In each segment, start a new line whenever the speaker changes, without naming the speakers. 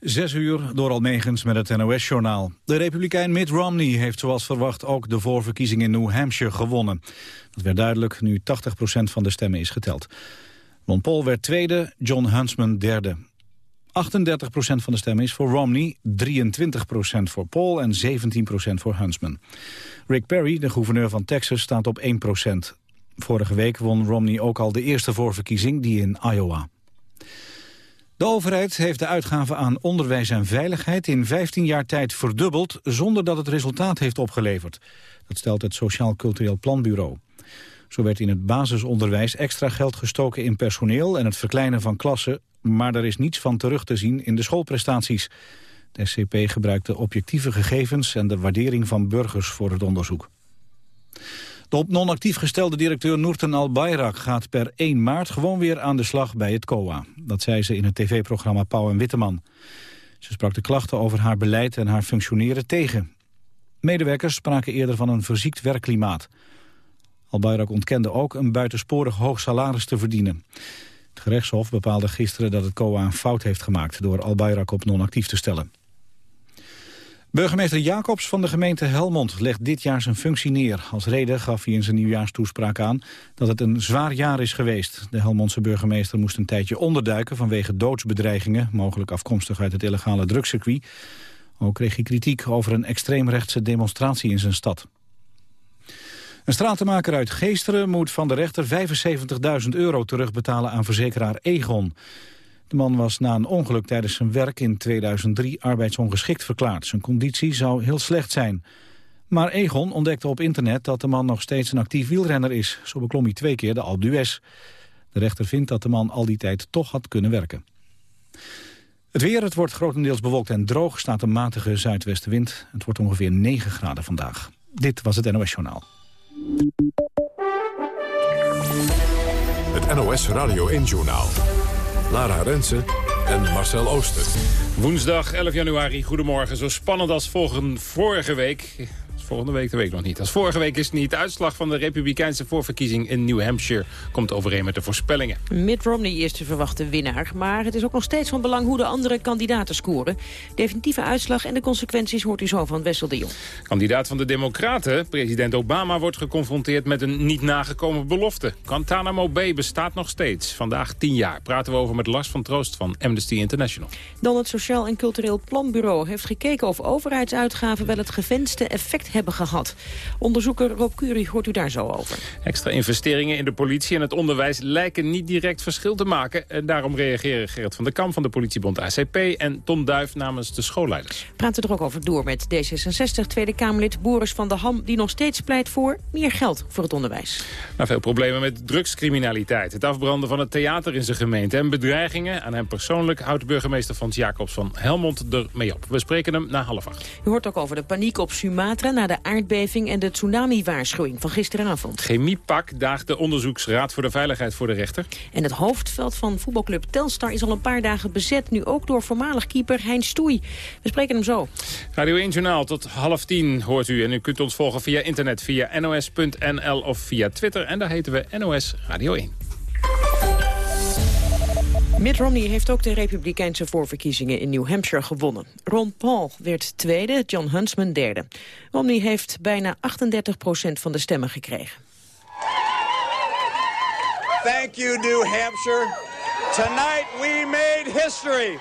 Zes uur door Almegens met het NOS-journaal. De republikein Mitt Romney heeft zoals verwacht ook de voorverkiezing in New Hampshire gewonnen. Dat werd duidelijk nu 80% van de stemmen is geteld. Ron Paul werd tweede, John Huntsman derde. 38% van de stemmen is voor Romney, 23% voor Paul en 17% voor Huntsman. Rick Perry, de gouverneur van Texas, staat op 1% Vorige week won Romney ook al de eerste voorverkiezing, die in Iowa. De overheid heeft de uitgaven aan onderwijs en veiligheid in 15 jaar tijd verdubbeld zonder dat het resultaat heeft opgeleverd. Dat stelt het Sociaal Cultureel Planbureau. Zo werd in het basisonderwijs extra geld gestoken in personeel en het verkleinen van klassen, maar er is niets van terug te zien in de schoolprestaties. De SCP gebruikte objectieve gegevens en de waardering van burgers voor het onderzoek. De op non-actief gestelde directeur Noorten Al-Bayrak gaat per 1 maart gewoon weer aan de slag bij het COA. Dat zei ze in het tv-programma Pauw en Witteman. Ze sprak de klachten over haar beleid en haar functioneren tegen. Medewerkers spraken eerder van een verziekt werkklimaat. Al-Bayrak ontkende ook een buitensporig hoog salaris te verdienen. Het gerechtshof bepaalde gisteren dat het COA een fout heeft gemaakt... door Al-Bayrak op non-actief te stellen. Burgemeester Jacobs van de gemeente Helmond legt dit jaar zijn functie neer. Als reden gaf hij in zijn nieuwjaarstoespraak aan dat het een zwaar jaar is geweest. De Helmondse burgemeester moest een tijdje onderduiken vanwege doodsbedreigingen, mogelijk afkomstig uit het illegale drugscircuit. Ook kreeg hij kritiek over een extreemrechtse demonstratie in zijn stad. Een stratenmaker uit Geesteren moet van de rechter 75.000 euro terugbetalen aan verzekeraar Egon. De man was na een ongeluk tijdens zijn werk in 2003 arbeidsongeschikt verklaard. Zijn conditie zou heel slecht zijn. Maar Egon ontdekte op internet dat de man nog steeds een actief wielrenner is. Zo beklom hij twee keer de Alpe. De rechter vindt dat de man al die tijd toch had kunnen werken. Het weer, het wordt grotendeels bewolkt en droog, staat een matige zuidwestenwind. Het wordt ongeveer 9 graden vandaag. Dit was het NOS Journaal.
Het NOS Radio 1 Journaal. Lara Rensen en Marcel Ooster.
Woensdag 11 januari, goedemorgen. Zo spannend als vorige week Volgende week de week nog niet. Als vorige week is het niet. De uitslag van de republikeinse voorverkiezing in New Hampshire komt overeen met de voorspellingen.
Mitt Romney is de verwachte winnaar. Maar het is ook nog steeds van belang hoe de andere kandidaten scoren. Definitieve uitslag en de consequenties hoort u zo van Wessel de Jong.
Kandidaat van de Democraten, president Obama, wordt geconfronteerd met een niet nagekomen belofte. Guantanamo Bay bestaat nog steeds. Vandaag tien jaar. Praten we over met Lars van Troost van Amnesty International.
Dan het Sociaal en Cultureel Planbureau heeft gekeken of overheidsuitgaven wel het gewenste effect hebben hebben gehad. Onderzoeker Rob Curie hoort u daar zo over.
Extra investeringen in de politie en het onderwijs lijken niet direct verschil te maken. En daarom reageren Gerrit van der Kam van de politiebond ACP... en Tom Duif namens de schoolleiders.
Praten er ook over door met D66 Tweede Kamerlid Boris van der Ham... die nog steeds pleit voor meer geld voor het onderwijs.
Nou, veel problemen met drugscriminaliteit. Het afbranden van het theater in zijn gemeente en bedreigingen. Aan hem persoonlijk houdt burgemeester Frans Jacobs van Helmond ermee op. We spreken hem na half acht.
U hoort ook over de paniek op Sumatra... na de aardbeving en de tsunami-waarschuwing van gisteravond.
Chemiepak daagt de Onderzoeksraad voor de Veiligheid voor de rechter.
En het hoofdveld van voetbalclub Telstar is al een paar dagen bezet. Nu ook door voormalig keeper Hein Stoei. We spreken hem zo.
Radio 1 Journaal tot half tien hoort u. En u kunt ons volgen via internet, via nos.nl of via Twitter. En daar heten we NOS Radio 1.
Mitt Romney heeft ook de republikeinse voorverkiezingen in New Hampshire gewonnen. Ron Paul werd tweede, John Huntsman derde. Romney heeft bijna 38% van de stemmen gekregen.
Thank you, New Hampshire. Tonight we made history.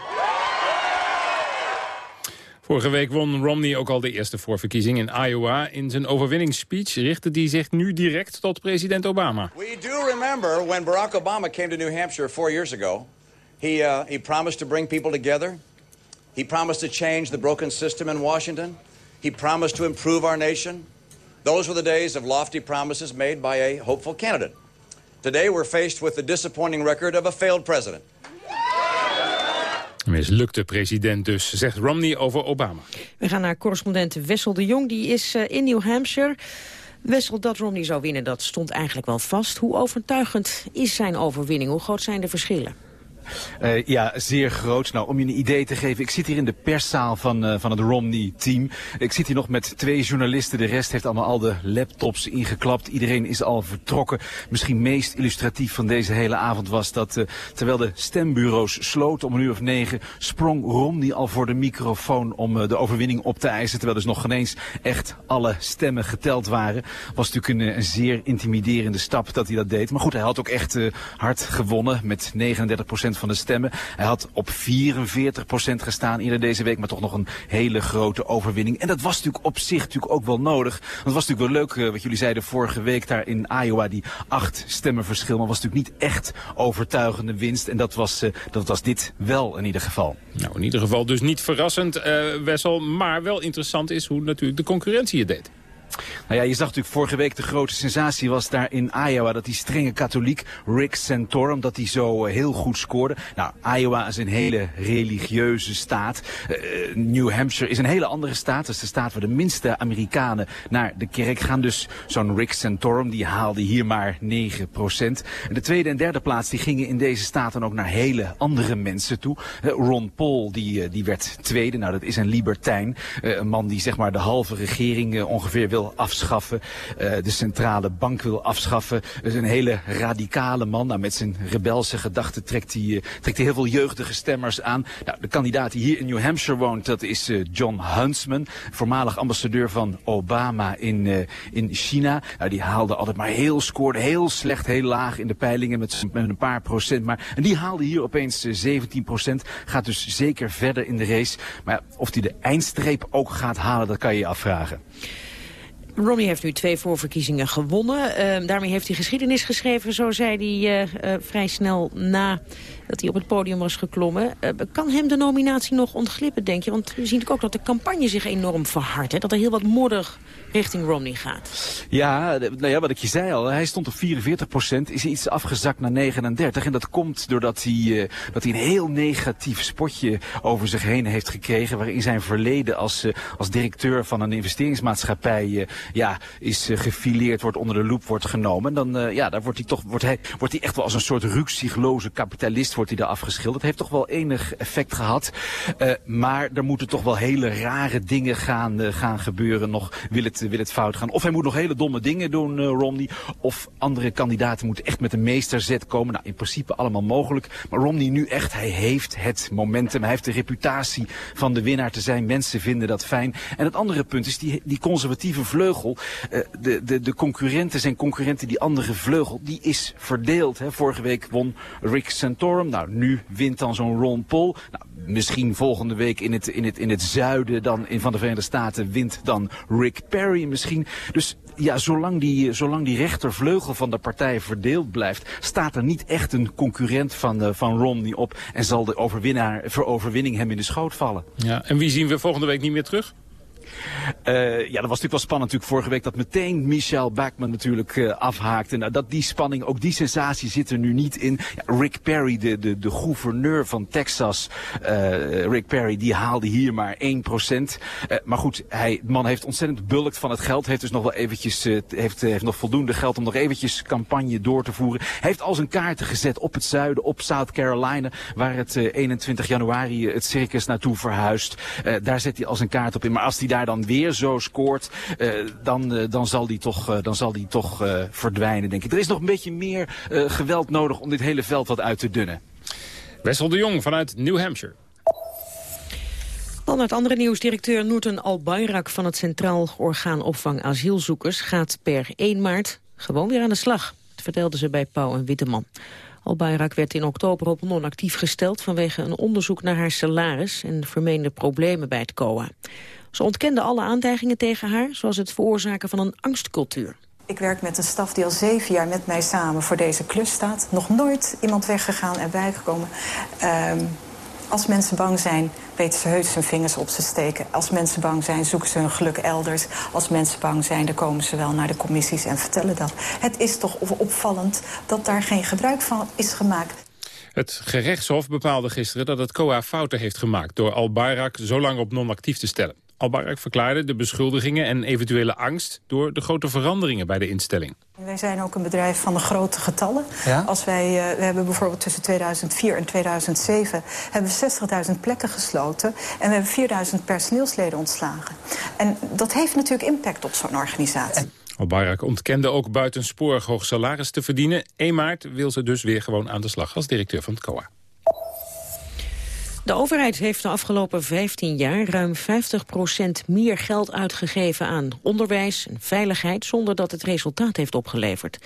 Vorige week won Romney ook al de eerste voorverkiezing in Iowa. In zijn overwinningsspeech richtte hij zich nu direct tot president Obama.
We do remember when Barack Obama came to New Hampshire four years ago. He, uh, he promised to bring people together. He promised to change the broken system in Washington. He promised to improve our nation. Those were the days of lofty promises made by a hopeful candidate. Today we're faced with the disappointing record of a failed president.
Mislukte president dus, zegt Romney over Obama.
We gaan naar correspondent Wessel de Jong, die is uh, in New Hampshire. Wessel, dat Romney zou winnen, dat stond eigenlijk wel vast. Hoe overtuigend is zijn overwinning? Hoe groot zijn de verschillen?
Uh, ja, zeer groot. Nou, om je een idee te geven, ik zit hier in de perszaal van, uh, van het Romney-team. Ik zit hier nog met twee journalisten. De rest heeft allemaal al de laptops ingeklapt. Iedereen is al vertrokken. Misschien meest illustratief van deze hele avond was dat uh, terwijl de stembureaus sloten om een uur of negen, sprong Romney al voor de microfoon om de overwinning op te eisen. Terwijl dus nog geen eens echt alle stemmen geteld waren. Was natuurlijk een, een zeer intimiderende stap dat hij dat deed. Maar goed, hij had ook echt hard gewonnen met 39 van de stemmen. Hij had op 44% gestaan eerder deze week, maar toch nog een hele grote overwinning. En dat was natuurlijk op zich natuurlijk ook wel nodig. Want het was natuurlijk wel leuk, uh, wat jullie zeiden vorige week daar in Iowa, die acht stemmen verschil. Maar was natuurlijk niet echt overtuigende winst. En dat was, uh, dat was dit wel in ieder geval.
Nou, in ieder geval dus niet verrassend, uh, Wessel. Maar wel interessant is hoe natuurlijk de concurrentie het deed.
Nou ja, je zag natuurlijk vorige week de grote sensatie was daar in Iowa dat die strenge katholiek Rick Santorum, dat hij zo uh, heel goed scoorde. Nou, Iowa is een hele religieuze staat. Uh, New Hampshire is een hele andere staat. Dat is de staat waar de minste Amerikanen naar de kerk gaan. Dus zo'n Rick Santorum, die haalde hier maar 9 procent. En de tweede en derde plaats, die gingen in deze staat dan ook naar hele andere mensen toe. Uh, Ron Paul, die, die werd tweede. Nou, dat is een libertijn. een man die zeg maar de halve regering ongeveer wil wil afschaffen. Uh, de centrale bank wil afschaffen. Dus een hele radicale man. Nou, met zijn rebelse gedachten trekt hij, uh, trekt hij heel veel jeugdige stemmers aan. Nou, de kandidaat die hier in New Hampshire woont, dat is uh, John Huntsman. Voormalig ambassadeur van Obama in, in China. Nou, die haalde altijd maar heel, scoorde heel slecht, heel laag in de peilingen met, met een paar procent. Maar, en die haalde hier opeens 17 procent. Gaat dus zeker verder in de race. Maar of hij de eindstreep ook gaat halen, dat kan je je afvragen.
Romney heeft nu twee voorverkiezingen gewonnen. Uh, daarmee heeft hij geschiedenis geschreven, zo zei hij uh, uh, vrij snel na dat hij op het podium was geklommen. Uh, kan hem de nominatie nog ontglippen, denk je? Want we zien natuurlijk ook dat de campagne zich enorm verhardt. Dat er heel wat modder richting Romney gaat.
Ja, nou ja, wat ik je zei al. Hij stond op 44 procent, is iets afgezakt naar 39. En dat komt doordat hij, uh, dat hij een heel negatief spotje over zich heen heeft gekregen. Waarin zijn verleden als, uh, als directeur van een investeringsmaatschappij ja, is gefileerd, wordt onder de loep wordt genomen. En dan ja, daar wordt hij toch wordt hij, wordt hij echt wel als een soort ruksigloze kapitalist wordt hij daar afgeschilderd. Heeft toch wel enig effect gehad. Uh, maar er moeten toch wel hele rare dingen gaan, uh, gaan gebeuren. Nog wil het, wil het fout gaan. Of hij moet nog hele domme dingen doen, uh, Romney. Of andere kandidaten moeten echt met een meesterzet komen. Nou, in principe allemaal mogelijk. Maar Romney nu echt, hij heeft het momentum. Hij heeft de reputatie van de winnaar te zijn. Mensen vinden dat fijn. En het andere punt is die, die conservatieve vleugel. de, de, de concurrenten zijn concurrenten. Die andere vleugel, die is verdeeld. Hè. Vorige week won Rick Santorum. Nou, nu wint dan zo'n Ron Paul. Nou, misschien volgende week in het, in het, in het zuiden dan in van de Verenigde Staten wint dan Rick Perry misschien. Dus ja, zolang die, zolang die rechtervleugel van de partij verdeeld blijft, staat er niet echt een concurrent van, uh, van Romney op en zal de overwinnaar, veroverwinning hem in de schoot vallen.
Ja, en wie zien we volgende week niet meer terug?
Uh, ja, dat was natuurlijk wel spannend natuurlijk vorige week dat meteen Michelle Bachman natuurlijk uh, afhaakte. Nou, dat die spanning, ook die sensatie zit er nu niet in. Ja, Rick Perry, de, de, de gouverneur van Texas, Rick Perry, die haalde hier maar 1%. maar goed, hij, man heeft ontzettend bulkt van het geld. Heeft dus nog wel eventjes, heeft, heeft nog voldoende geld om nog eventjes campagne door te voeren. Heeft al zijn kaarten gezet op het zuiden, op South Carolina, waar het 21 januari het circus naartoe verhuist. daar zet hij al zijn kaart op in. Maar als hij daar dan weer zo scoort, uh, dan, uh, dan zal die toch, uh, dan zal die toch verdwijnen, denk ik. Er is nog een beetje meer geweld nodig om dit hele veld wat uit te dunnen.
Wessel de Jong vanuit New Hampshire.
Dan naar het andere nieuws. Directeur Noorten Albayrak van het Centraal Orgaan Opvang Asielzoekers... gaat per 1 maart gewoon weer aan de slag. Dat vertelde ze bij Pauw en Witteman. Albayrak werd in oktober op non-actief gesteld... vanwege een onderzoek naar haar salaris en vermeende problemen bij het COA. Ze ontkende alle aantijgingen tegen haar, zoals het veroorzaken van een angstcultuur.
Ik werk met een staf die al zeven jaar met mij samen voor deze klus staat. Nog nooit iemand weggegaan en bijgekomen. Um, als mensen bang zijn, weten ze heus hun vingers op ze steken. Als mensen bang zijn, zoeken ze hun geluk elders. Als mensen bang zijn, dan komen ze wel naar de commissies en vertellen dat. Het is toch opvallend dat daar geen gebruik van is gemaakt.
Het gerechtshof bepaalde gisteren dat het COA fouten heeft gemaakt... door Al-Bayrak zo lang op non-actief te stellen. Al-Barak verklaarde de beschuldigingen en eventuele angst... door de grote veranderingen bij de instelling.
Wij zijn ook een bedrijf van de grote getallen. Ja? Als wij, uh, we hebben bijvoorbeeld tussen 2004 en 2007 hebben we 60.000 plekken gesloten... en we hebben 4.000 personeelsleden ontslagen. En dat heeft natuurlijk impact op zo'n organisatie.
Al-Barak ontkende ook buitensporig hoog salaris te verdienen. 1 maart wil ze dus weer gewoon aan de slag als directeur van het COA.
De overheid heeft de afgelopen 15 jaar ruim 50% meer geld uitgegeven aan onderwijs en veiligheid zonder dat het resultaat heeft opgeleverd.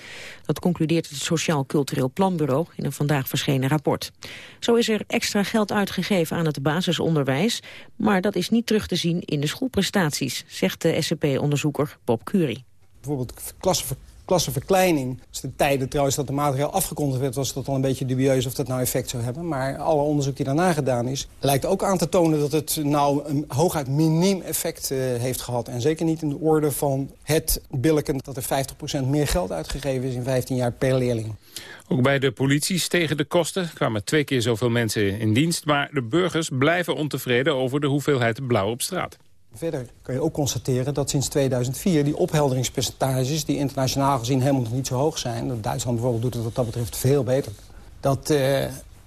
Dat concludeert het Sociaal Cultureel Planbureau in een vandaag verschenen rapport. Zo is er extra geld uitgegeven aan het basisonderwijs, maar dat is niet terug te zien in de schoolprestaties, zegt de SCP-onderzoeker Bob Curie.
Bijvoorbeeld klassen klassenverkleining. Dus de tijden trouwens dat de materiaal afgekondigd werd... was dat al een beetje dubieus of dat nou effect zou hebben. Maar alle onderzoek die daarna gedaan is... lijkt ook aan te tonen dat het nou een hooguit miniem effect uh, heeft gehad. En zeker niet in de orde van het billiken... dat er 50% meer geld uitgegeven is in 15 jaar per leerling.
Ook bij de politie stegen de kosten. kwamen twee keer zoveel mensen in dienst. Maar de burgers blijven ontevreden over de hoeveelheid blauw op straat.
Verder kan je ook constateren dat sinds 2004 die ophelderingspercentages... die internationaal gezien helemaal nog niet zo hoog zijn... Duitsland bijvoorbeeld doet het wat dat betreft veel beter... dat, uh,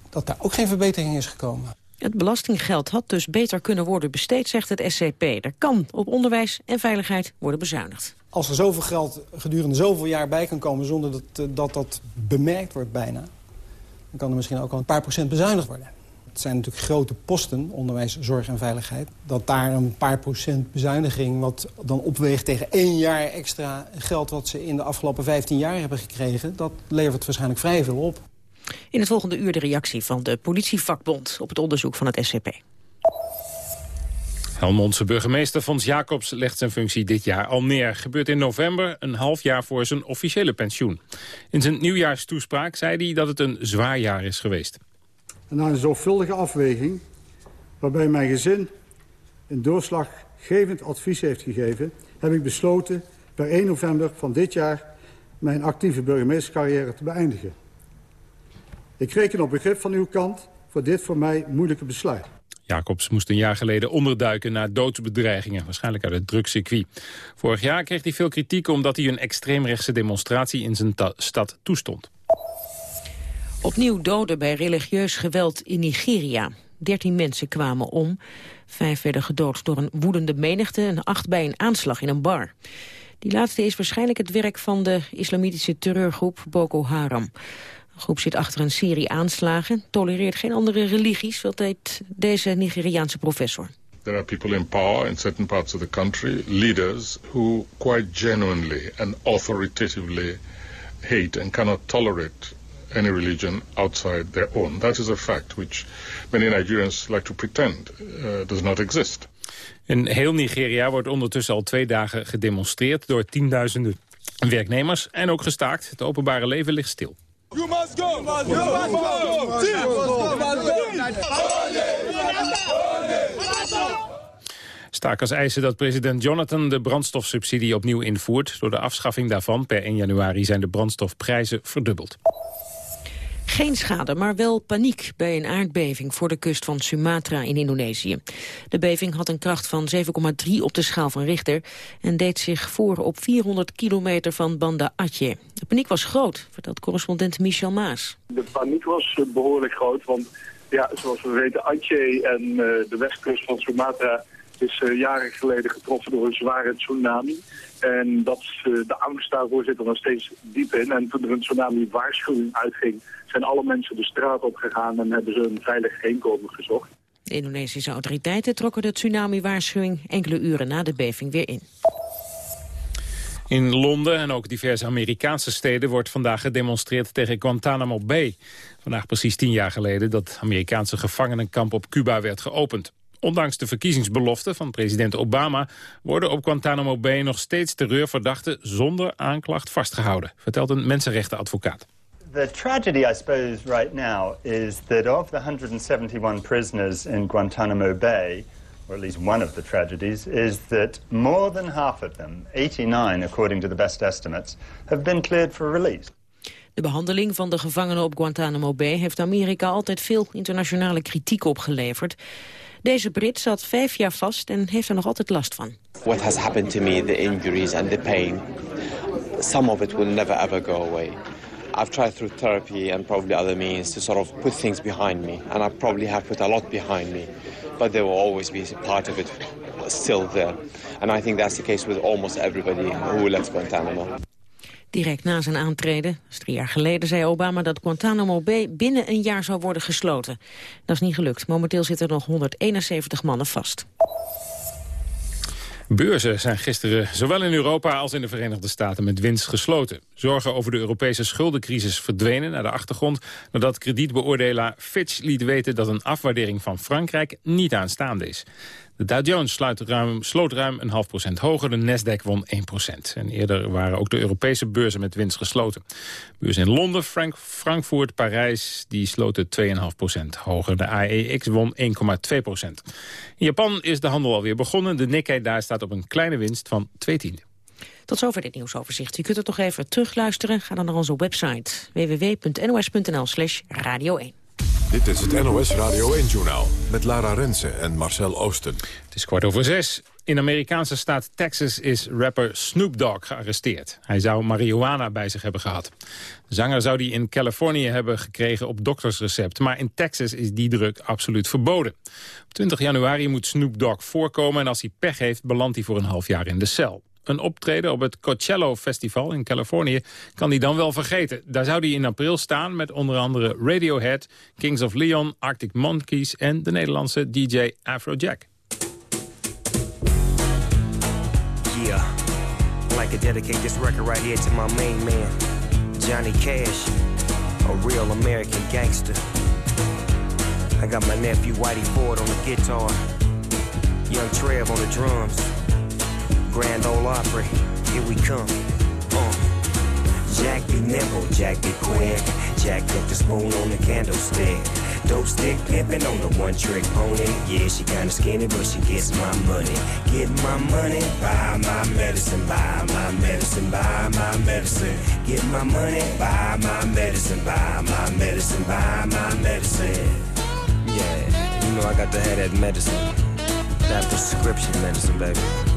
dat daar ook geen verbetering is gekomen.
Het belastinggeld had dus beter kunnen worden besteed, zegt het SCP. Er kan op onderwijs en veiligheid worden bezuinigd.
Als er zoveel geld gedurende zoveel jaar bij kan komen... zonder dat uh, dat, dat bemerkt wordt bijna... dan kan er misschien ook al een paar procent bezuinigd worden het zijn natuurlijk grote posten, onderwijs, zorg en veiligheid... dat daar een paar procent bezuiniging... wat dan opweegt tegen één jaar extra geld... wat ze in de afgelopen 15 jaar hebben gekregen... dat levert waarschijnlijk vrij veel op.
In het volgende uur de reactie van de politievakbond... op het onderzoek van het SCP.
Helmondse burgemeester Fons Jacobs legt zijn functie dit jaar al neer. Gebeurt in november, een half jaar voor zijn officiële pensioen. In zijn nieuwjaarstoespraak zei hij dat het een zwaar jaar is geweest.
Na een zorgvuldige afweging, waarbij mijn gezin een doorslaggevend advies heeft gegeven... heb ik besloten per 1 november van dit jaar mijn actieve burgemeesterscarrière te beëindigen. Ik reken op begrip van uw kant voor dit voor mij moeilijke besluit.
Jacobs moest een jaar geleden onderduiken na doodsbedreigingen, waarschijnlijk uit het drugscircuit. Vorig jaar kreeg hij veel kritiek omdat hij een extreemrechtse demonstratie in zijn stad toestond.
Opnieuw doden bij religieus geweld in Nigeria. Dertien mensen kwamen om. Vijf werden gedood door een woedende menigte en acht bij een aanslag in een bar. Die laatste is waarschijnlijk het werk van de islamitische terreurgroep Boko Haram. De groep zit achter een serie aanslagen, tolereert geen andere religies, dat deed deze Nigeriaanse professor.
There are people in power in certain parts of the country, leaders who quite genuinely and authoritatively hate and cannot tolerate any religion outside their own. That is a fact which many Nigerians like to pretend uh, does not exist.
In heel Nigeria wordt ondertussen al twee dagen gedemonstreerd door tienduizenden werknemers en ook gestaakt. Het openbare leven ligt stil. You must go! You must go! You must go! Stakers eisen dat president Jonathan de brandstofsubsidie opnieuw invoert. Door de afschaffing daarvan per 1 januari zijn de brandstofprijzen verdubbeld.
Geen schade, maar wel paniek bij een aardbeving voor de kust van Sumatra in Indonesië. De beving had een kracht van 7,3 op de schaal van Richter en deed zich voor op 400 kilometer van Banda Aceh. De paniek was groot, vertelt correspondent Michel Maas.
De paniek was eh, behoorlijk groot, want ja, zoals we weten Aceh en uh, de westkust van Sumatra is uh, jaren geleden getroffen door een zware tsunami. En dat uh, de angst daarvoor zit er nog steeds diep in. En toen er een tsunami-waarschuwing uitging, zijn alle mensen de straat op gegaan en hebben ze een veilig heenkomen gezocht.
De Indonesische autoriteiten trokken de tsunami-waarschuwing enkele uren na de beving weer in.
In Londen en ook diverse Amerikaanse steden wordt vandaag gedemonstreerd tegen Guantanamo Bay. Vandaag precies tien jaar geleden dat Amerikaanse gevangenenkamp op Cuba werd geopend. Ondanks de verkiezingsbeloften van president Obama... worden op Guantanamo Bay nog steeds terreurverdachten zonder aanklacht vastgehouden, vertelt een mensenrechtenadvocaat.
The tragedy, I suppose, right now is that of the 171 prisoners in Guantanamo Bay, or at least one of the tragedies, is that more than half of them, 89 according to the best estimates, have been cleared for release.
De behandeling van de gevangenen op Guantanamo Bay heeft Amerika altijd veel internationale kritiek opgeleverd. Deze Brit zat vijf jaar vast en heeft er nog altijd last van.
What has happened to me, the injuries and the pain, some of it will never ever go away. I've tried through therapy and probably other means to sort of put things behind me. And I probably have put a lot behind me. But there will always be part of it still there. And I think that's the case with almost everybody who left Guantanamo.
Direct na zijn aantreden, drie jaar geleden, zei Obama dat Guantanamo Bay binnen een jaar zou worden gesloten. Dat is niet gelukt. Momenteel zitten er nog 171 mannen vast.
Beurzen zijn gisteren zowel in Europa als in de Verenigde Staten met winst gesloten. Zorgen over de Europese schuldencrisis verdwenen naar de achtergrond... nadat kredietbeoordelaar Fitch liet weten dat een afwaardering van Frankrijk niet aanstaande is. De Dow Jones ruim, sloot ruim een half procent hoger. De Nasdaq won 1 procent. En eerder waren ook de Europese beurzen met winst gesloten. Beurzen in Londen, Frank Frankfurt, Parijs... die sloten 2,5 procent hoger. De AEX won 1,2 procent. In Japan is de handel alweer begonnen. De Nikkei daar staat op een kleine winst van 2 tiende.
Tot zover dit nieuwsoverzicht. U kunt het toch even terugluisteren. Ga dan naar onze website www.nos.nl slash radio 1.
Dit is het NOS Radio 1-journaal met Lara Rensen en Marcel Oosten.
Het is kwart over zes. In de Amerikaanse staat Texas is rapper Snoop Dogg gearresteerd. Hij zou marihuana bij zich hebben gehad. De zanger zou die in Californië hebben gekregen op doktersrecept. Maar in Texas is die druk absoluut verboden. Op 20 januari moet Snoop Dogg voorkomen... en als hij pech heeft, belandt hij voor een half jaar in de cel een optreden op het Coachella Festival in Californië kan hij dan wel vergeten. Daar zou hij in april staan met onder andere Radiohead, Kings of Leon, Arctic Monkeys en de Nederlandse DJ Afrojack.
Yeah, like to dedicate this record right here to my main man, Johnny Cash, a real American gangster. I got my nephew Whitey Ford on the guitar, young Trev on the drums. Grand Ole Opry, here we come. Uh. Jack be nimble, Jack be quick. Jack put the spoon on the candlestick. Dope stick pimpin' on the one trick pony. Yeah, she kinda skinny, but she gets my money. Get my money, buy my medicine, buy my medicine, buy my medicine. Get my money, buy my medicine, buy my medicine, buy my medicine. Yeah, you know I got to have that medicine. That prescription medicine, baby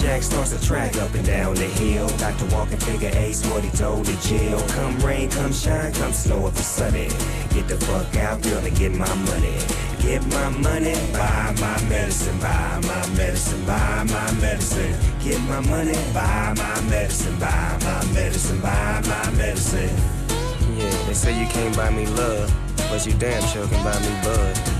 Jack starts to track up and down the hill. Dr. Walking figure ace what he told the jail. Come rain, come shine, come snow if it's sunny. Get the fuck out, girl, and get my money. Get my money, buy my medicine, buy my medicine, buy my medicine. Get my money, buy my medicine, buy my medicine, buy my medicine. Yeah, they say you can't buy me love, but you damn sure can buy me bud.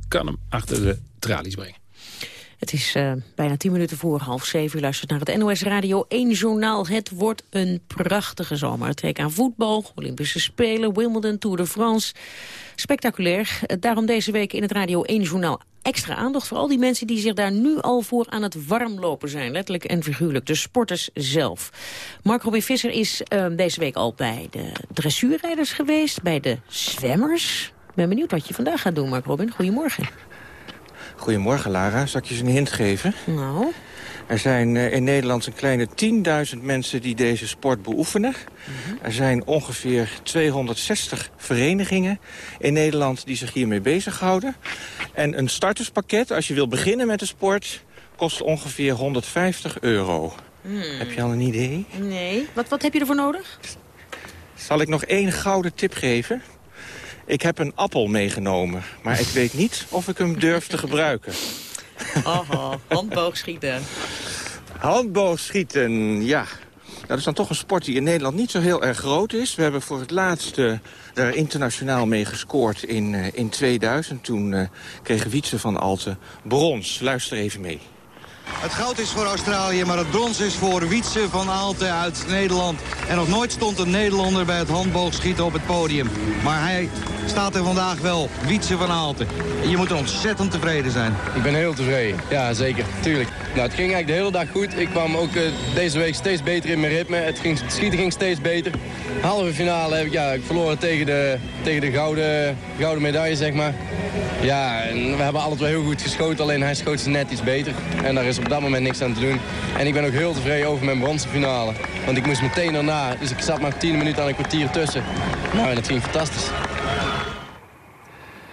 kan hem achter de tralies brengen.
Het is uh, bijna tien minuten voor half zeven. U luistert naar het NOS Radio 1 Journaal. Het wordt een prachtige zomer. Het aan voetbal, Olympische Spelen, Wimbledon, Tour de France. Spectaculair. Daarom deze week in het Radio 1 Journaal extra aandacht voor al die mensen die zich daar nu al voor aan het warmlopen zijn. Letterlijk en figuurlijk. De sporters zelf. Mark Robin Visser is uh, deze week al bij de dressuurrijders geweest. Bij de zwemmers. Ik ben benieuwd wat je vandaag gaat doen, Mark Robin. Goedemorgen.
Goedemorgen, Lara. Zal ik je eens een hint geven?
Nou?
Er zijn uh, in Nederland een kleine 10.000 mensen die deze sport beoefenen. Mhm. Er zijn ongeveer 260 verenigingen in Nederland die zich hiermee bezighouden. En een starterspakket, als je wil beginnen met de sport, kost ongeveer 150 euro. Hmm. Heb je al een idee?
Nee. Wat, wat heb je ervoor nodig?
Zal ik nog één gouden tip geven? Ik heb een appel meegenomen, maar ik weet niet of ik hem durf te gebruiken.
Oh, handboogschieten.
Handboogschieten, ja. Dat is dan toch een sport die in Nederland niet zo heel erg groot is. We hebben voor het laatste daar internationaal mee gescoord in, uh, in 2000. Toen uh, kreeg Wietse van Alten brons. Luister even mee.
Het goud is voor Australië, maar het brons is voor Wietse van Aalten uit Nederland. En nog nooit stond een Nederlander bij het handboogschieten op het podium. Maar hij staat er vandaag wel, Wietse van Aalten. Je moet ontzettend tevreden zijn.
Ik ben heel tevreden, ja zeker, tuurlijk. Nou, het ging eigenlijk de hele dag goed. Ik kwam ook uh, deze week steeds beter in mijn ritme. Het schieten ging steeds beter. Halve finale heb ik, ja, ik verloren tegen de, tegen de gouden, gouden medaille, zeg maar. Ja, en we hebben alle twee heel goed geschoten, alleen hij schoot ze net iets beter. En daar is op dat moment niks aan te doen. En ik ben ook heel tevreden over mijn bronzen finale. Want ik moest meteen daarna, dus ik zat maar 10 minuten aan een kwartier tussen. Nou, dat ging fantastisch.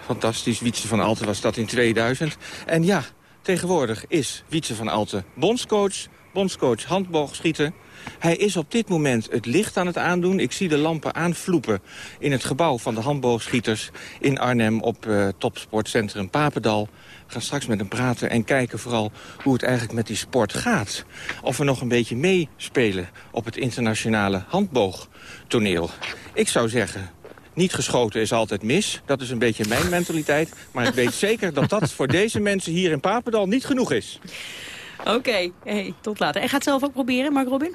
Fantastisch, Wietse van Alten was dat in 2000. En ja, tegenwoordig is Wietse van Alten bondscoach, bondscoach handboogschieten. Hij is op dit moment het licht aan het aandoen. Ik zie de lampen aanvloepen in het gebouw van de handboogschieters in Arnhem op uh, topsportcentrum Papendal. We gaan straks met hem praten en kijken vooral hoe het eigenlijk met die sport gaat. Of we nog een beetje meespelen op het internationale handboogtoneel. Ik zou zeggen, niet geschoten is altijd mis. Dat is een beetje mijn mentaliteit. Maar ik weet zeker dat dat voor deze mensen hier in Papendal niet genoeg is.
Oké, hey, tot later. En gaat zelf ook proberen, Mark Robin?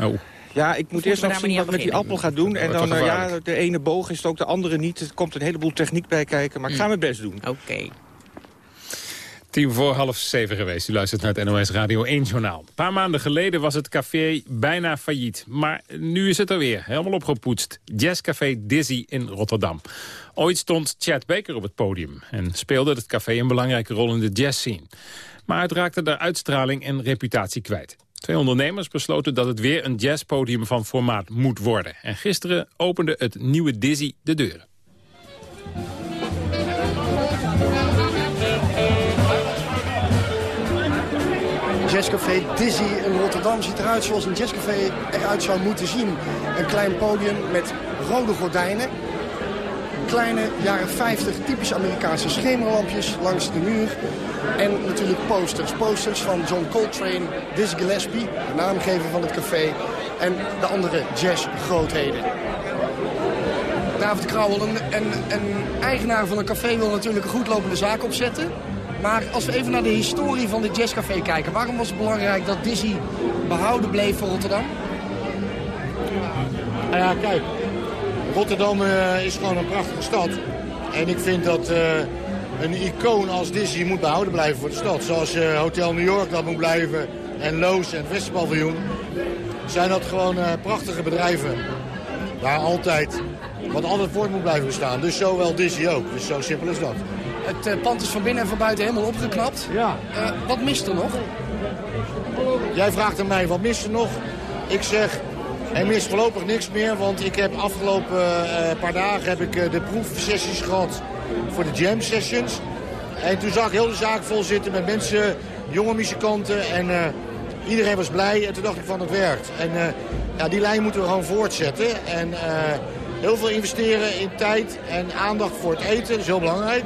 Oh. Ja, ik moet eerst nog zien wat ik met die appel ga doen. En dan, uh, ja, de ene boog is het ook, de andere niet. Er komt een heleboel techniek bij kijken, maar ik ga mm. mijn best doen.
Oké.
Tien voor half zeven geweest. U luistert naar het NOS Radio 1 Journaal. Een paar maanden geleden was het café bijna failliet. Maar nu is het er weer, helemaal opgepoetst. Jazzcafé Dizzy in Rotterdam. Ooit stond Chad Baker op het podium. En speelde het café een belangrijke rol in de jazzscene. Maar het raakte de uitstraling en reputatie kwijt. Twee ondernemers besloten dat het weer een jazzpodium van formaat moet worden. En gisteren opende het nieuwe Dizzy de deuren.
Jazzcafé Dizzy in Rotterdam ziet eruit zoals een jazzcafé eruit zou moeten zien. Een klein podium met rode gordijnen. Kleine jaren 50 typische Amerikaanse schemerlampjes langs de muur. En natuurlijk posters. Posters van John Coltrane, Dizzy Gillespie, de naamgever van het café. En de andere jazzgrootheden. David Krauwel, een, een, een eigenaar van een café wil natuurlijk een goedlopende zaak opzetten. Maar als we even naar de historie van dit jazzcafé kijken... waarom was het belangrijk dat Dizzy behouden bleef voor Rotterdam?
Nou ja, kijk. Rotterdam uh, is gewoon een prachtige stad. En ik vind dat uh, een icoon als Dizzy moet behouden blijven voor de stad. Zoals uh, Hotel New York dat moet blijven. En Loos en het. Zijn dat gewoon prachtige bedrijven. Waar altijd, wat altijd voort moet blijven bestaan. Dus zowel Dizzy ook. Dus zo simpel is dat.
Het uh, pand is van binnen en van buiten helemaal opgeknapt.
Ja.
Uh, wat mist er nog?
Jij vraagt aan mij, wat mist er nog? Ik zeg, er mist voorlopig niks meer. Want ik heb afgelopen uh, paar dagen heb ik de proefsessies gehad voor de jam sessions. En toen zag ik heel de zaak vol zitten met mensen, jonge muzikanten. En iedereen was blij. En toen dacht ik van, het werkt. En ja, die lijn moeten we gewoon voortzetten. En heel veel investeren in tijd en aandacht voor het eten. Dat is heel belangrijk.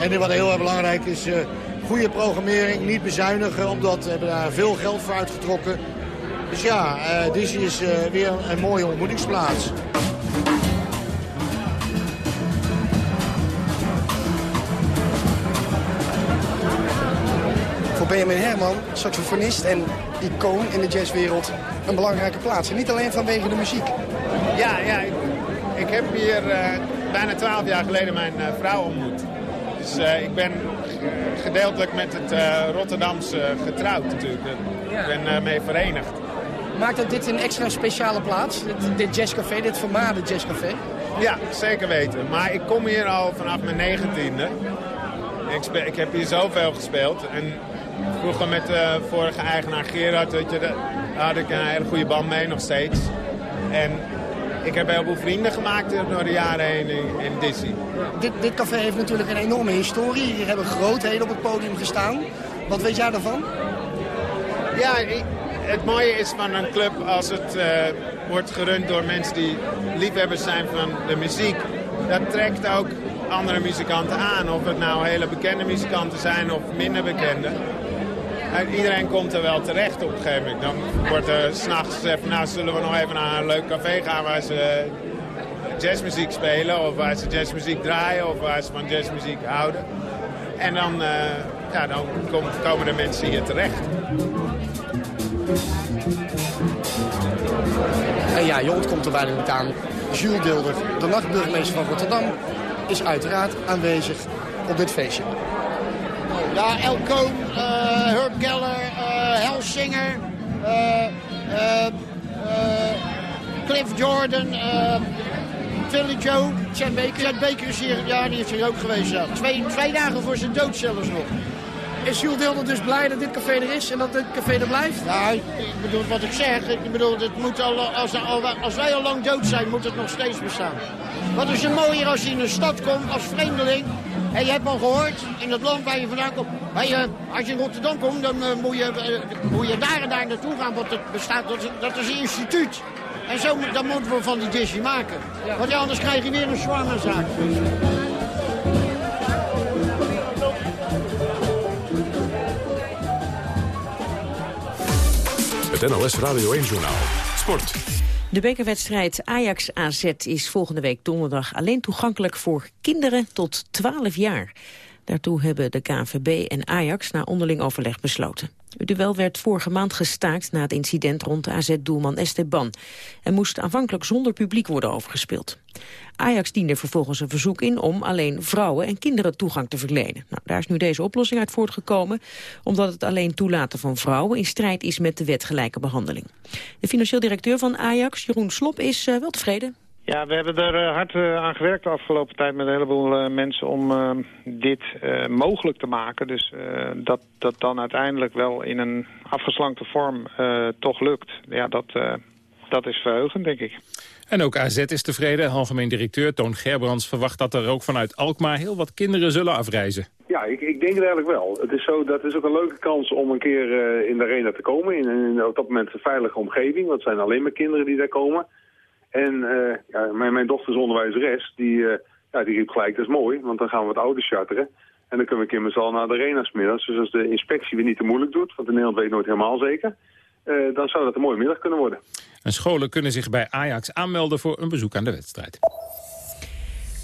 En wat heel erg belangrijk is, uh, goede programmering, niet bezuinigen, omdat we hebben daar veel geld voor uitgetrokken. Dus ja, uh, Disney is uh, weer een mooie ontmoetingsplaats.
Voor Benjamin Herman, saxofonist en icoon in de jazzwereld, een belangrijke plaats. En niet alleen vanwege de muziek.
Ja, ja ik, ik heb hier bijna twaalf jaar geleden mijn vrouw ontmoet. Dus uh, ik ben gedeeltelijk met het uh, Rotterdamse getrouwd natuurlijk. Ik ben uh, mee verenigd.
Maakt dat dit een extra speciale plaats? Dit, dit jazzcafé, dit vermaarde jazzcafé?
Ja, zeker weten. Maar ik kom hier al vanaf mijn negentiende. Ik, speel, ik heb hier zoveel gespeeld. En vroeger met de vorige eigenaar Gerard weet je, daar had ik een hele goede band mee, nog steeds. En ik heb heel veel vrienden gemaakt door de jaren heen in, in Disney.
Dit, dit café heeft natuurlijk een enorme historie. Hier hebben grootheden op het podium gestaan. Wat weet jij daarvan?
Ja, het mooie is van een club als het eh, wordt gerund door mensen die liefhebbers zijn van de muziek. Dat trekt ook andere muzikanten aan. Of het nou hele bekende muzikanten zijn of minder bekende. En iedereen komt er wel terecht op een gegeven moment. Dan wordt er s'nachts gezegd, nou zullen we nog even naar een leuk café gaan waar ze jazzmuziek spelen. Of waar ze jazzmuziek draaien of waar ze van jazzmuziek houden. En dan, eh, ja, dan komen de mensen hier terecht.
En ja, je ontkomt er bijna niet aan. Jules Dilder, de nachtburgemeester van Rotterdam, is uiteraard aanwezig op dit feestje.
Ja, El eh, Herb Geller, eh Helsinger, eh, Cliff Jordan, Philly Joe. Chad Baker. Chad Baker is hier, ja, die is hier ook geweest. Ja. Twee, twee dagen voor zijn dood zelfs nog.
Is Jules Dilder dus blij dat dit café er is en dat dit café er blijft?
Ja, ik bedoel wat ik zeg. Ik bedoel, het moet al, als, al- als wij al lang dood zijn, moet het nog steeds bestaan. Wat is er mooier als je in een stad komt als vreemdeling... en je hebt al gehoord, in het land waar je vandaan komt... je, als je in Rotterdam komt, dan eh, moet, je, eh, moet je daar en daar naartoe gaan... want het bestaat, dat, is- dat is een instituut. En zo, dat moeten we van die Disney maken. Want anders krijg je weer een zwangerzaak.
Het NOS Radio 1-journaal. Sport.
De bekerwedstrijd Ajax-AZ is volgende week donderdag alleen toegankelijk voor kinderen tot 12 jaar. Daartoe hebben de KNVB en Ajax na onderling overleg besloten. Het duel werd vorige maand gestaakt na het incident rond AZ-doelman Esteban... en moest aanvankelijk zonder publiek worden overgespeeld. Ajax diende vervolgens een verzoek in om alleen vrouwen en kinderen toegang te verlenen. Nou, daar is nu deze oplossing uit voortgekomen... omdat het alleen toelaten van vrouwen in strijd is met de wet gelijke behandeling. De financieel directeur van Ajax, Jeroen Slop, is eh, wel tevreden.
Ja, we hebben er eh, hard eh, aan gewerkt de afgelopen tijd met een heleboel eh, mensen om eh, dit eh, mogelijk te maken. Dus eh, dat dat dan uiteindelijk wel in een afgeslankte vorm eh, toch lukt. Ja, dat, eh, dat is verheugend, denk ik.
En ook AZ is tevreden. Algemeen directeur Toon Gerbrands verwacht dat er ook vanuit Alkmaar heel wat kinderen zullen afreizen.
Ja, ik, ik denk het eigenlijk wel. Het is, zo, dat is ook een leuke kans om een keer eh, in de arena te komen. In, in op dat moment een veilige omgeving. Want het zijn alleen maar kinderen die daar komen. En eh, ja, mijn, mijn dochter is onderwijzeres. Die, eh, ja, die riep gelijk, dat is mooi. Want dan gaan we wat ouders charteren. En dan kunnen we een keer naar de arena smiddags. Dus als de inspectie weer niet te moeilijk doet. Want in Nederland weet nooit helemaal zeker. eh, dan zou dat een mooie middag kunnen worden.
En scholen kunnen zich bij Ajax aanmelden voor een bezoek aan de wedstrijd.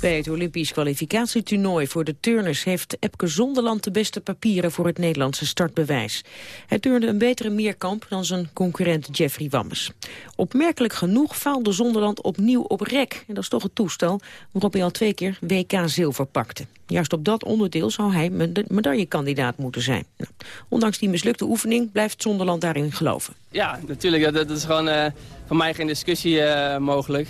Bij het Olympisch kwalificatietoernooi voor de turners heeft Epke Zonderland de beste papieren voor het Nederlandse startbewijs. Hij turnde een betere meerkamp dan zijn concurrent Jeffrey Wammes. Opmerkelijk genoeg faalde Zonderland opnieuw op rek. En dat is toch het toestel waarop hij al twee keer WK zilver pakte. Juist op dat onderdeel zou hij meda- medaillekandidaat moeten zijn. Nou, ondanks die mislukte oefening blijft Zonderland daarin geloven.
Ja, natuurlijk. Dat, dat is gewoon eh, voor mij geen discussie eh, mogelijk.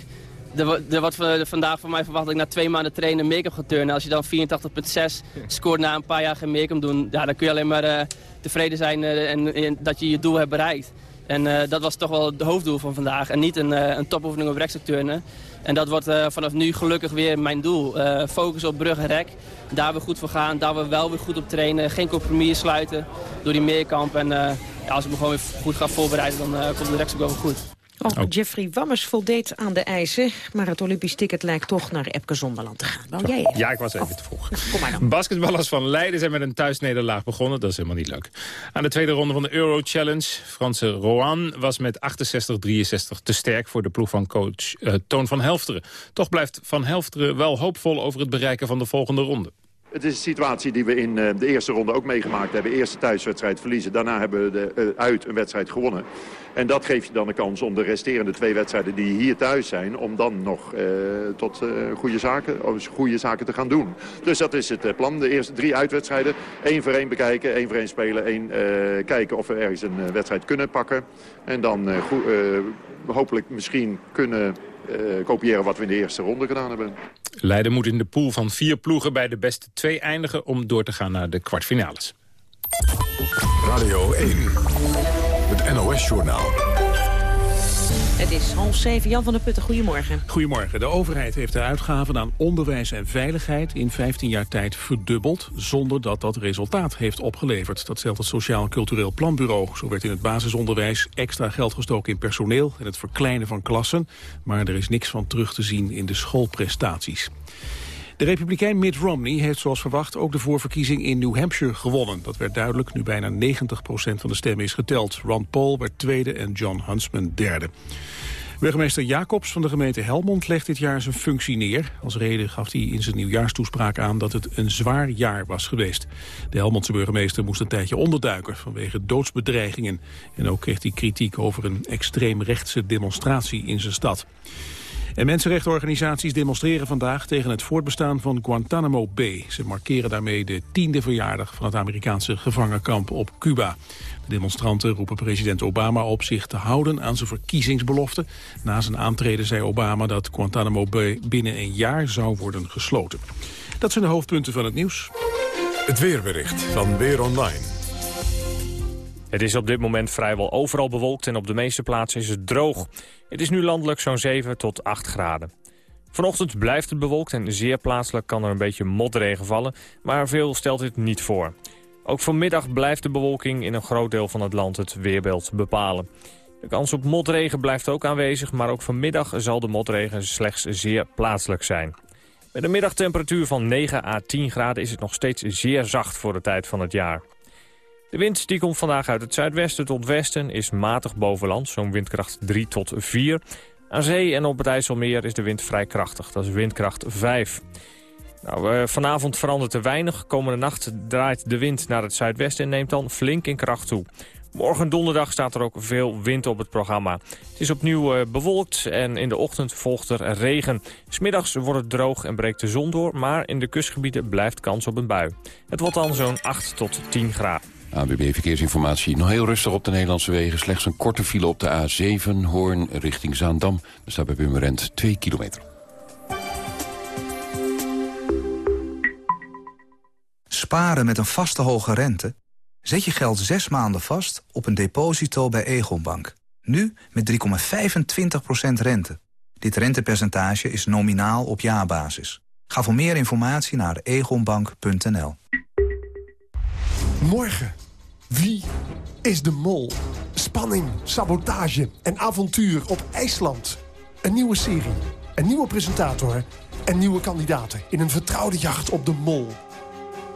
Er wordt v- vandaag van mij verwacht dat ik na twee maanden trainen make-up ga turnen. Als je dan 84,6 scoort na een paar jaar geen make-up doen... Ja, dan kun je alleen maar eh, tevreden zijn eh, en, en dat je je doel hebt bereikt. En eh, dat was toch wel het hoofddoel van vandaag. En niet een, een topoefening op rekstok turnen. En dat wordt vanaf nu gelukkig weer mijn doel. Focus op brug en rek. Daar we goed voor gaan. Daar we wel weer goed op trainen. Geen compromis sluiten door die meerkamp. En ja, als ik me gewoon weer goed ga voorbereiden, dan komt de rekstok wel goed.
Ook Jeffrey Wammes voldeed aan de eisen, maar het Olympisch ticket lijkt toch naar Epke Zonderland te gaan. Wou jij even?
Ja, ik was even te vroeg.
Kom maar dan.
Basketballers van Leiden zijn met een thuisnederlaag begonnen. Dat is helemaal niet leuk. Aan de tweede ronde van de Euro Challenge. Franse Rohan was met 68-63 te sterk voor de ploeg van coach eh, Toon van Helfteren. Toch blijft Van Helfteren wel hoopvol over het bereiken van de volgende ronde.
Het is een situatie die we in eh, de eerste ronde ook meegemaakt hebben. Eerste thuiswedstrijd verliezen. Daarna hebben we de, eh, uit een wedstrijd gewonnen. En dat geeft je dan de kans om de resterende twee wedstrijden die hier thuis zijn... om dan nog eh, tot eh, goede, zaken, of goede zaken te gaan doen. Dus dat is het plan. De eerste drie uitwedstrijden. één voor één bekijken, één voor één spelen. één kijken of we ergens een wedstrijd kunnen pakken. En dan hopelijk misschien kunnen eh, kopiëren wat we in de eerste ronde gedaan hebben.
Leiden moet in de pool van vier ploegen bij de beste twee eindigen... om door te gaan naar de kwartfinales.
Radio 1, het NOS-journaal.
Het is half zeven. Jan van der Putten, goedemorgen.
Goedemorgen. De overheid heeft de uitgaven aan onderwijs en veiligheid in 15 jaar tijd verdubbeld, zonder dat dat resultaat heeft opgeleverd. Dat stelt het Sociaal Cultureel Planbureau. Zo werd in het basisonderwijs extra geld gestoken in personeel en het verkleinen van klassen, maar er is niks van terug te zien in de schoolprestaties. De republikein Mitt Romney heeft zoals verwacht ook de voorverkiezing in New Hampshire gewonnen. Dat werd duidelijk nu bijna 90% van de stemmen is geteld. Ron Paul werd tweede en John Huntsman derde. Burgemeester Jacobs van de gemeente Helmond legt dit jaar zijn functie neer. Als reden gaf hij in zijn nieuwjaarstoespraak aan dat het een zwaar jaar was geweest. De Helmondse burgemeester moest een tijdje onderduiken vanwege doodsbedreigingen. En ook kreeg hij kritiek over een extreemrechtse demonstratie in zijn stad. En mensenrechtenorganisaties demonstreren vandaag tegen het voortbestaan van Guantanamo Bay. Ze markeren daarmee de tiende verjaardag van het Amerikaanse gevangenkamp op Cuba. De demonstranten roepen president Obama op zich te houden aan zijn verkiezingsbelofte. Na zijn aantreden zei Obama dat Guantanamo Bay binnen een jaar zou worden gesloten. Dat zijn de hoofdpunten van het nieuws.
Het weerbericht van Weer Online.
Het is op dit moment vrijwel overal bewolkt en op de meeste plaatsen is het droog. Het is nu landelijk zo'n 7 tot 8 graden. Vanochtend blijft het bewolkt en zeer plaatselijk kan er een beetje motregen vallen, maar veel stelt dit niet voor. Ook vanmiddag blijft de bewolking in een groot deel van het land het weerbeeld bepalen. De kans op motregen blijft ook aanwezig, maar ook vanmiddag zal de motregen slechts zeer plaatselijk zijn. Met een middagtemperatuur van 9 à 10 graden is het nog steeds zeer zacht voor de tijd van het jaar. De wind die komt vandaag uit het zuidwesten tot westen is matig boven land, zo'n windkracht 3 tot 4. Aan zee en op het IJsselmeer is de wind vrij krachtig, dat is windkracht 5. Nou, uh, vanavond verandert er weinig. Komende nacht draait de wind naar het zuidwesten en neemt dan flink in kracht toe. Morgen donderdag staat er ook veel wind op het programma. Het is opnieuw uh, bewolkt en in de ochtend volgt er regen. Smiddags wordt het droog en breekt de zon door, maar in de kustgebieden blijft kans op een bui. Het wordt dan zo'n 8 tot 10 graden.
ABB Verkeersinformatie. Nog heel rustig op de Nederlandse wegen. Slechts een korte file op de A7, Hoorn richting Zaandam. Er staat bij Purmerend 2 kilometer.
Sparen met een vaste hoge rente? Zet je geld zes maanden vast op een deposito bij Egonbank. Nu met 3,25% rente. Dit rentepercentage is nominaal op jaarbasis. Ga voor meer informatie naar egonbank.nl.
Morgen. Wie is de mol? Spanning, sabotage en avontuur op IJsland. Een nieuwe serie, een nieuwe presentator en nieuwe kandidaten... in een vertrouwde jacht op de mol.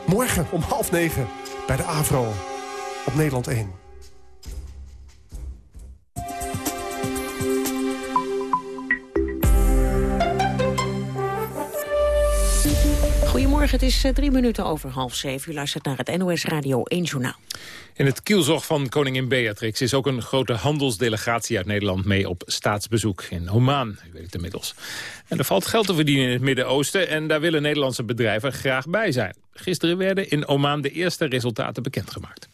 Morgen om half negen bij de AVRO op Nederland 1.
Het is eh, drie minuten over half zeven. U luistert naar het NOS Radio 1 Journaal.
In het kielzog van koningin Beatrix is ook een grote handelsdelegatie uit Nederland mee op staatsbezoek in Oman. U weet het inmiddels. En er valt geld te verdienen in het Midden-Oosten en daar willen Nederlandse bedrijven graag bij zijn. Gisteren werden in Oman de eerste resultaten bekendgemaakt.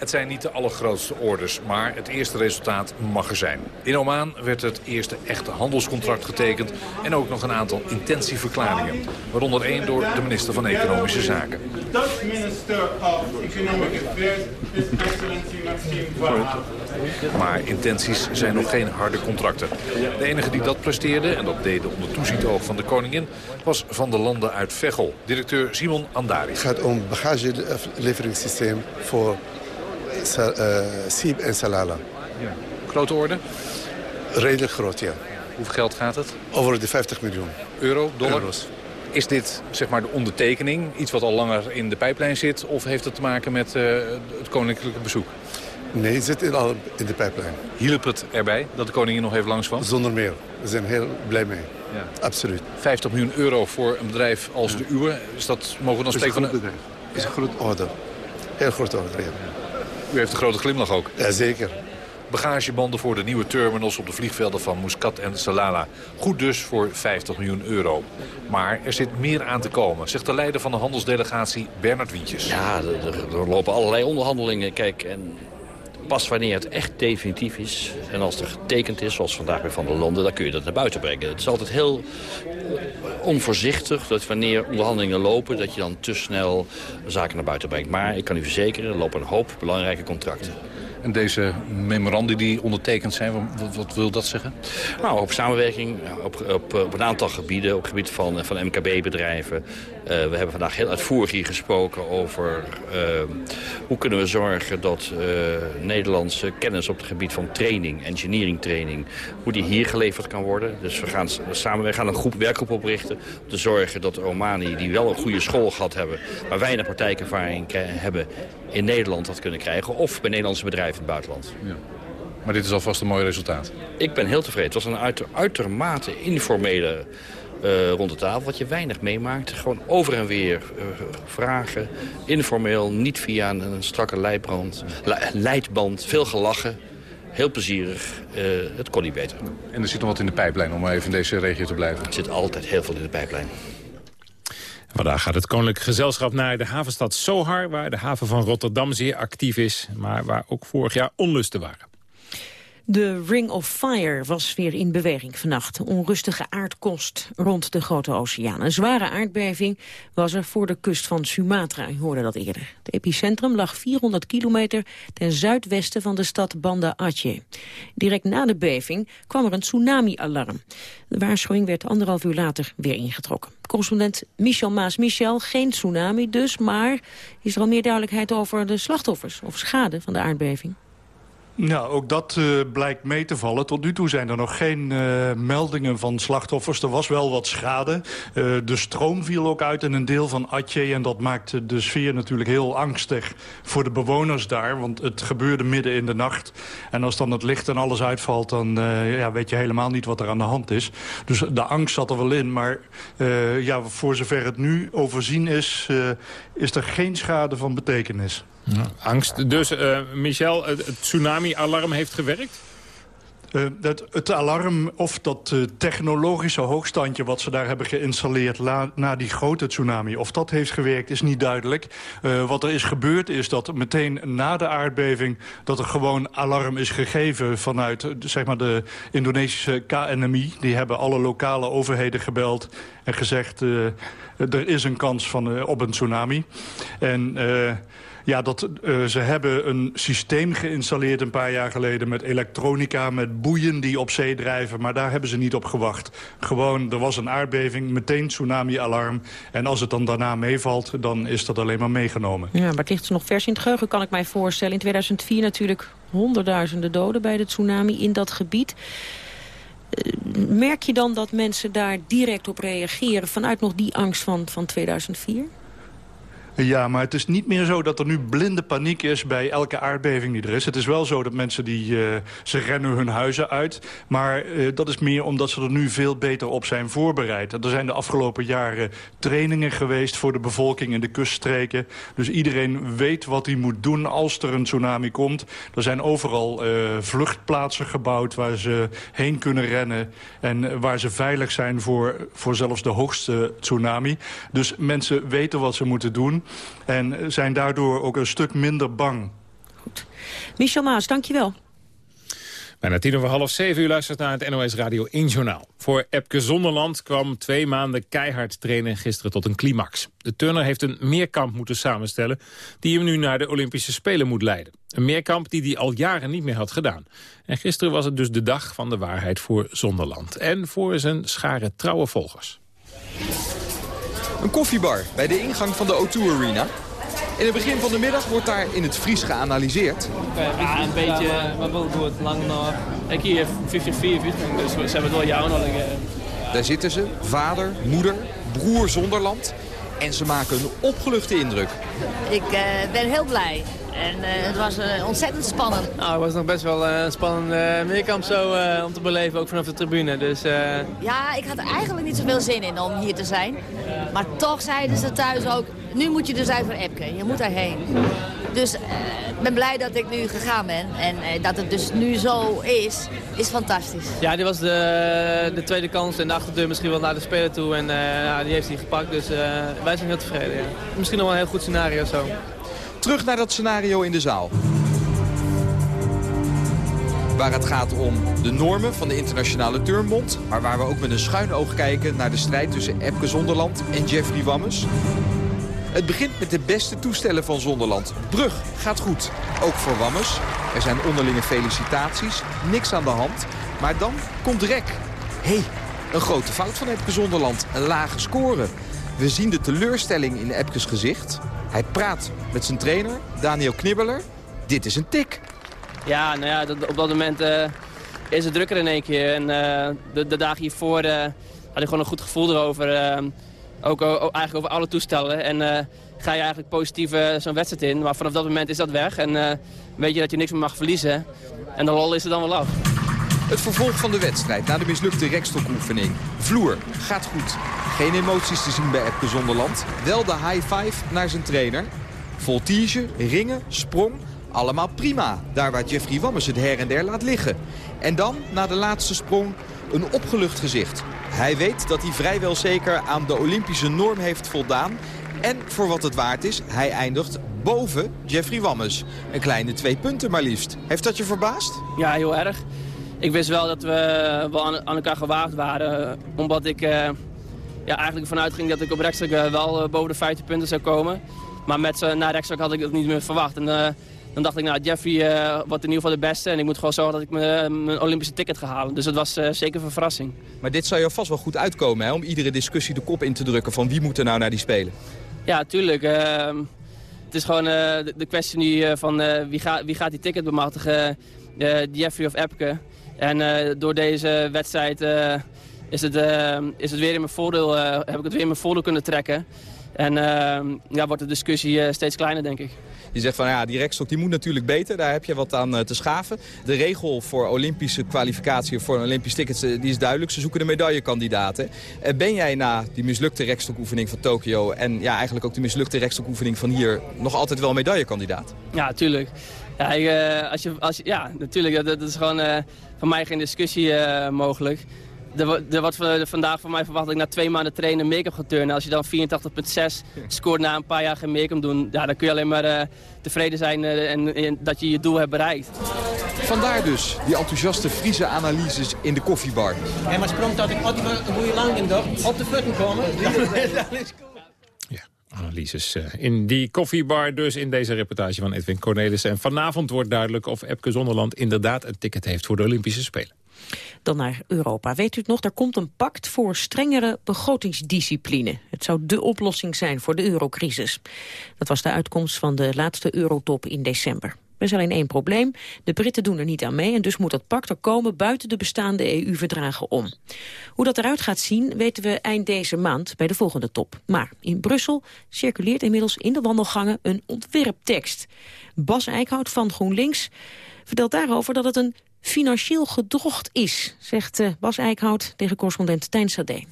Het zijn niet de allergrootste orders, maar het eerste resultaat mag er zijn. In Oman werd het eerste echte handelscontract getekend... en ook nog een aantal intentieverklaringen. Waaronder één door de minister van Economische Zaken. De Dutch minister of Economic Affairs is excellency Maxime Maar intenties zijn nog geen harde contracten. De enige die dat presteerde, en dat deden onder toezicht oog van de koningin... was van de landen uit Veghel, directeur Simon Andari.
Het gaat om bagageleveringssysteem voor Sieb en Salala.
Ja. Grote orde?
Redelijk groot, ja.
Hoeveel geld gaat het?
Over de 50 miljoen.
Euro, dollar?
Euro's.
Is dit zeg maar de ondertekening, iets wat al langer in de pijplijn zit... of heeft het te maken met uh, het koninklijke bezoek?
Nee, het zit al in de pijplijn.
Hielp het erbij dat de koningin nog even langs kwam?
Zonder meer. We zijn heel blij mee. Ja. Absoluut.
50 miljoen euro voor een bedrijf als de uwe. Is dat, mogen we dan spreken van...
Een bedrijf. is een groot orde. Heel groot orde, ja.
U heeft een grote glimlach ook.
Jazeker.
Bagagebanden voor de nieuwe terminals op de vliegvelden van Muscat en Salalah. Goed dus voor 50 miljoen euro. Maar er zit meer aan te komen, zegt de leider van de handelsdelegatie Bernard Wientjes.
Ja, er, er lopen allerlei onderhandelingen. Kijk, en
pas wanneer het echt definitief is en als er getekend is, zoals vandaag bij Van der Landen, dan kun je dat naar buiten brengen. Het is altijd heel onvoorzichtig dat wanneer onderhandelingen lopen, dat je dan te snel zaken naar buiten brengt. Maar ik kan u verzekeren, er lopen een hoop belangrijke contracten.
En deze memoranden die ondertekend zijn, wat, wil dat zeggen?
Nou, op samenwerking op, op, op een aantal gebieden, op het gebied van, van MKB-bedrijven. We hebben vandaag heel uitvoerig hier gesproken over uh, hoe kunnen we zorgen dat Nederlandse kennis op het gebied van training, engineering training, hoe die hier geleverd kan worden. Dus we gaan samen we gaan een groep, werkgroep oprichten om te zorgen dat Romani die wel een goede school gehad hebben, maar weinig praktijkervaring hebben, in Nederland dat kunnen krijgen. Of bij Nederlandse bedrijven in het buitenland. Ja.
Maar dit is alvast een mooi resultaat.
Ik ben heel tevreden. Het was een uiter, uitermate informele uh, rond de tafel. Wat je weinig meemaakt. Gewoon over en weer uh, vragen. Informeel, niet via een, een strakke leidband, leidband. Veel gelachen. Heel plezierig. Uh, het kon niet beter.
En er zit nog wat in de pijplijn om even in deze regio te blijven?
Er zit altijd heel veel in de pijplijn.
Vandaag gaat het Koninklijk Gezelschap naar de havenstad Sohar... waar de haven van Rotterdam zeer actief is... maar waar ook vorig jaar onlusten waren.
De Ring of Fire was weer in beweging vannacht. Onrustige aardkost rond de Grote Oceaan. Een zware aardbeving was er voor de kust van Sumatra. U hoorde dat eerder. Het epicentrum lag 400 kilometer ten zuidwesten van de stad Banda Aceh. Direct na de beving kwam er een tsunami-alarm. De waarschuwing werd anderhalf uur later weer ingetrokken. Correspondent Michel Maas-Michel, geen tsunami dus, maar is er al meer duidelijkheid over de slachtoffers of schade van de aardbeving?
Nou, ook dat uh, blijkt mee te vallen. Tot nu toe zijn er nog geen uh, meldingen van slachtoffers. Er was wel wat schade. Uh, de stroom viel ook uit in een deel van Atje. En dat maakte de sfeer natuurlijk heel angstig voor de bewoners daar. Want het gebeurde midden in de nacht. En als dan het licht en alles uitvalt, dan ja, weet je helemaal niet wat er aan de hand is. Dus de angst zat er wel in. Maar ja, voor zover het nu overzien is, is er geen schade van betekenis.
Angst. Dus, uh, Michel, het tsunami-alarm heeft gewerkt?
Uh, het, het, alarm of dat uh, technologische hoogstandje wat ze daar hebben geïnstalleerd la, na die grote tsunami, of dat heeft gewerkt is niet duidelijk. Uh, wat er is gebeurd is dat meteen na de aardbeving dat er gewoon alarm is gegeven vanuit zeg maar de Indonesische KNMI. Die hebben alle lokale overheden gebeld en gezegd er is een kans van, op een tsunami. En ja, dat, uh, ze hebben een systeem geïnstalleerd een paar jaar geleden... met elektronica, met boeien die op zee drijven. Maar daar hebben ze niet op gewacht. Gewoon, er was een aardbeving, meteen tsunami-alarm. En als het dan daarna meevalt, dan is dat alleen maar meegenomen.
Ja, maar het ligt nog vers in het geheugen, kan ik mij voorstellen. In 2004 natuurlijk honderdduizenden doden bij de tsunami in dat gebied. Eh, merk je dan dat mensen daar direct op reageren... vanuit nog die angst van, van 2004?
Ja, maar het is niet meer zo dat er nu blinde paniek is bij elke aardbeving die er is. Het is wel zo dat mensen die, uh, ze rennen hun huizen uit. Maar uh, dat is meer omdat ze er nu veel beter op zijn voorbereid. Er zijn de afgelopen jaren trainingen geweest voor de bevolking in de kuststreken. Dus iedereen weet wat hij moet doen als er een tsunami komt. Er zijn overal uh, vluchtplaatsen gebouwd waar ze heen kunnen rennen. En waar ze veilig zijn voor, voor zelfs de hoogste tsunami. Dus mensen weten wat ze moeten doen. En zijn daardoor ook een stuk minder bang.
Goed. Michel Maas, dankjewel.
Bijna tien over half zeven uur luistert naar het NOS Radio 1 Journaal. Voor Epke Zonderland kwam twee maanden keihard trainen gisteren tot een climax. De turner heeft een meerkamp moeten samenstellen... die hem nu naar de Olympische Spelen moet leiden. Een meerkamp die hij al jaren niet meer had gedaan. En gisteren was het dus de dag van de waarheid voor Zonderland. En voor zijn schare trouwe volgers.
Een koffiebar bij de ingang van de O2 Arena. In het begin van de middag wordt daar in het Fries geanalyseerd.
Ja, een beetje, maar wel goed, lang nog. Ik hier 50-40, dus ze hebben het wel jou nodig.
Daar zitten ze, vader, moeder, broer Zonderland. En ze maken een opgeluchte indruk.
Ik uh, ben heel blij. En uh, het was uh, ontzettend spannend.
Nou, het was nog best wel een spannend meerkamp zo om te beleven, ook vanaf de tribune. Dus,
Ja, ik had er eigenlijk niet zoveel zin in om hier te zijn. Maar toch zeiden ze thuis ook, nu moet je dus uit voor Epke. Je moet daarheen. Dus ik ben blij dat ik nu gegaan ben. En dat het dus nu zo is, is fantastisch.
Ja, dit was de, de tweede kans en de achterdeur misschien wel naar de speler toe. En die heeft hij gepakt, dus wij zijn heel tevreden. Ja. Misschien nog wel een heel goed scenario zo.
Terug naar dat scenario in de zaal. Waar het gaat om de normen van de internationale turnbond. Maar waar we ook met een schuin oog kijken naar de strijd tussen Epke Zonderland en Jeffrey Wammes. Het begint met de beste toestellen van Zonderland. Brug gaat goed, ook voor Wammes. Er zijn onderlinge felicitaties, niks aan de hand. Maar dan komt Rek. Hé, hey, een grote fout van Epke Zonderland, een lage score. We zien de teleurstelling in Epkes gezicht. Hij praat met zijn trainer, Daniel Knibbeler. Dit is een tik.
Ja, nou ja, op dat moment uh, is het drukker in één keer. En uh, de, de, dagen hiervoor uh, had ik gewoon een goed gevoel erover. ook, ook, eigenlijk over alle toestellen. En ga je eigenlijk positief zo'n wedstrijd in. Maar vanaf dat moment is dat weg. En weet je dat je niks meer mag verliezen. En de lol is er dan wel af.
Het vervolg van de wedstrijd na de mislukte rekstokoefening. Vloer, gaat goed. Geen emoties te zien bij Epke Zonderland. Wel de high five naar zijn trainer. Voltige, ringen, sprong, allemaal prima. Daar waar Jeffrey Wammes het her en der laat liggen. En dan, na de laatste sprong, een opgelucht gezicht. Hij weet dat hij vrijwel zeker aan de Olympische norm heeft voldaan. En voor wat het waard is, hij eindigt boven Jeffrey Wammes. Een kleine twee punten maar liefst. Heeft dat je verbaasd?
Ja, heel erg. Ik wist wel dat we wel aan, elkaar gewaagd waren. Omdat ik uh, ja, eigenlijk vanuit ging dat ik op rechtstuk uh, wel boven de 50 punten zou komen. Maar met naar rechtstuk had ik dat niet meer verwacht. En, dan dacht ik, nou, Jeffrey wordt in ieder geval de beste. En ik moet gewoon zorgen dat ik mijn Olympische ticket ga halen. Dus dat was zeker een verrassing.
Maar dit zou je vast wel goed uitkomen, hè? Om iedere discussie de kop in te drukken van wie moet er nou naar die Spelen.
Ja, tuurlijk. Ehm, het is gewoon de, de, kwestie nu van wie, gaat, wie gaat die ticket bemachtigen. Jeffrey of Epke. En uh, door deze wedstrijd uh, is, het, uh, is het weer in mijn voordeel, heb ik het weer in mijn voordeel kunnen trekken. En ja, wordt de discussie steeds kleiner, denk ik.
Je zegt van ja, die rekstok die moet natuurlijk beter. Daar heb je wat aan te schaven. De regel voor Olympische kwalificatie voor een Olympisch ticket die is duidelijk. Ze zoeken de medaillekandidaten. ben jij na die mislukte rekstokoefening van Tokio... en ja, eigenlijk ook de mislukte rekstokoefening van hier... nog altijd wel medaillekandidaat?
Ja, tuurlijk. Ja, ik, als je, als je, ja natuurlijk. Dat, dat is gewoon van mij geen discussie uh, mogelijk. Er, er wordt vandaag van mij verwacht dat ik na twee maanden trainen make-up ga turnen. Als je dan 84,6 scoort na een paar jaar geen make-up doen... Ja, dan kun je alleen maar uh, tevreden zijn uh, en, en, dat je je doel hebt bereikt.
Vandaar dus die enthousiaste Friese analyses in de koffiebar.
En maar sprong dat ik een goede lang in op de futten komen. dat is cool
analyses in die koffiebar. Dus in deze reportage van Edwin Cornelissen. En vanavond wordt duidelijk of Epke Zonderland inderdaad een ticket heeft voor de Olympische Spelen.
Dan naar Europa. Weet u het nog, er komt een pact voor strengere begrotingsdiscipline. Het zou dé oplossing zijn voor de eurocrisis. Dat was de uitkomst van de laatste eurotop in december. Er is alleen één probleem. De Britten doen er niet aan mee en dus moet dat pact er komen buiten de bestaande EU-verdragen om. Hoe dat eruit gaat zien weten we eind deze maand bij de volgende top. Maar in Brussel circuleert inmiddels in de wandelgangen een ontwerptekst. Bas Eickhout van GroenLinks vertelt daarover dat het een financieel gedrocht is, zegt eh, Bas Eickhout tegen correspondent Tijn Sade.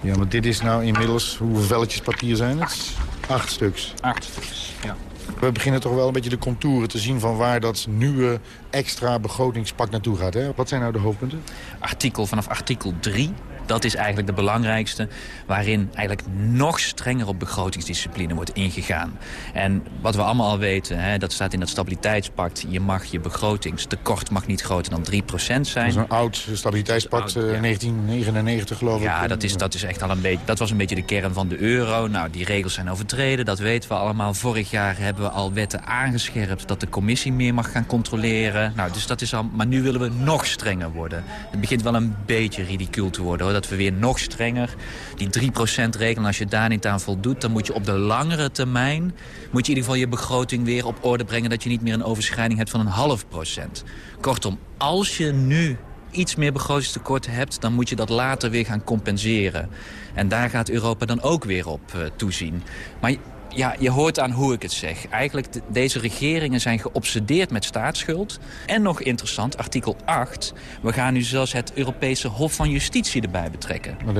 Ja, maar dit is nou inmiddels, hoeveel velletjes papier zijn het? Acht stuks.
Acht stuks, ja.
We beginnen toch wel een beetje de contouren te zien van waar dat nieuwe extra begrotingspak naartoe gaat. Hè? Wat zijn nou de hoofdpunten?
Artikel vanaf artikel 3 dat is eigenlijk de belangrijkste... waarin eigenlijk nog strenger op begrotingsdiscipline wordt ingegaan. En wat we allemaal al weten, hè, dat staat in dat stabiliteitspact... je mag je begrotingstekort mag niet groter dan 3% zijn. Dat
is een oud stabiliteitspact, oud, 1999 geloof ik.
Ja, dat is, dat, is echt al een beetje, dat was een beetje de kern van de euro. Nou, die regels zijn overtreden, dat weten we allemaal. Vorig jaar hebben we al wetten aangescherpt... dat de commissie meer mag gaan controleren. Nou, dus dat is al, maar nu willen we nog strenger worden. Het begint wel een beetje ridicuul te worden, hoor dat we weer nog strenger die 3% regelen. Als je daar niet aan voldoet, dan moet je op de langere termijn... moet je in ieder geval je begroting weer op orde brengen... dat je niet meer een overschrijding hebt van een half procent. Kortom, als je nu iets meer begrotingstekorten hebt... dan moet je dat later weer gaan compenseren. En daar gaat Europa dan ook weer op uh, toezien. Maar ja, je hoort aan hoe ik het zeg. Eigenlijk, deze regeringen zijn geobsedeerd met staatsschuld. En nog interessant, artikel 8. We gaan nu zelfs het Europese Hof van Justitie erbij betrekken.
Wat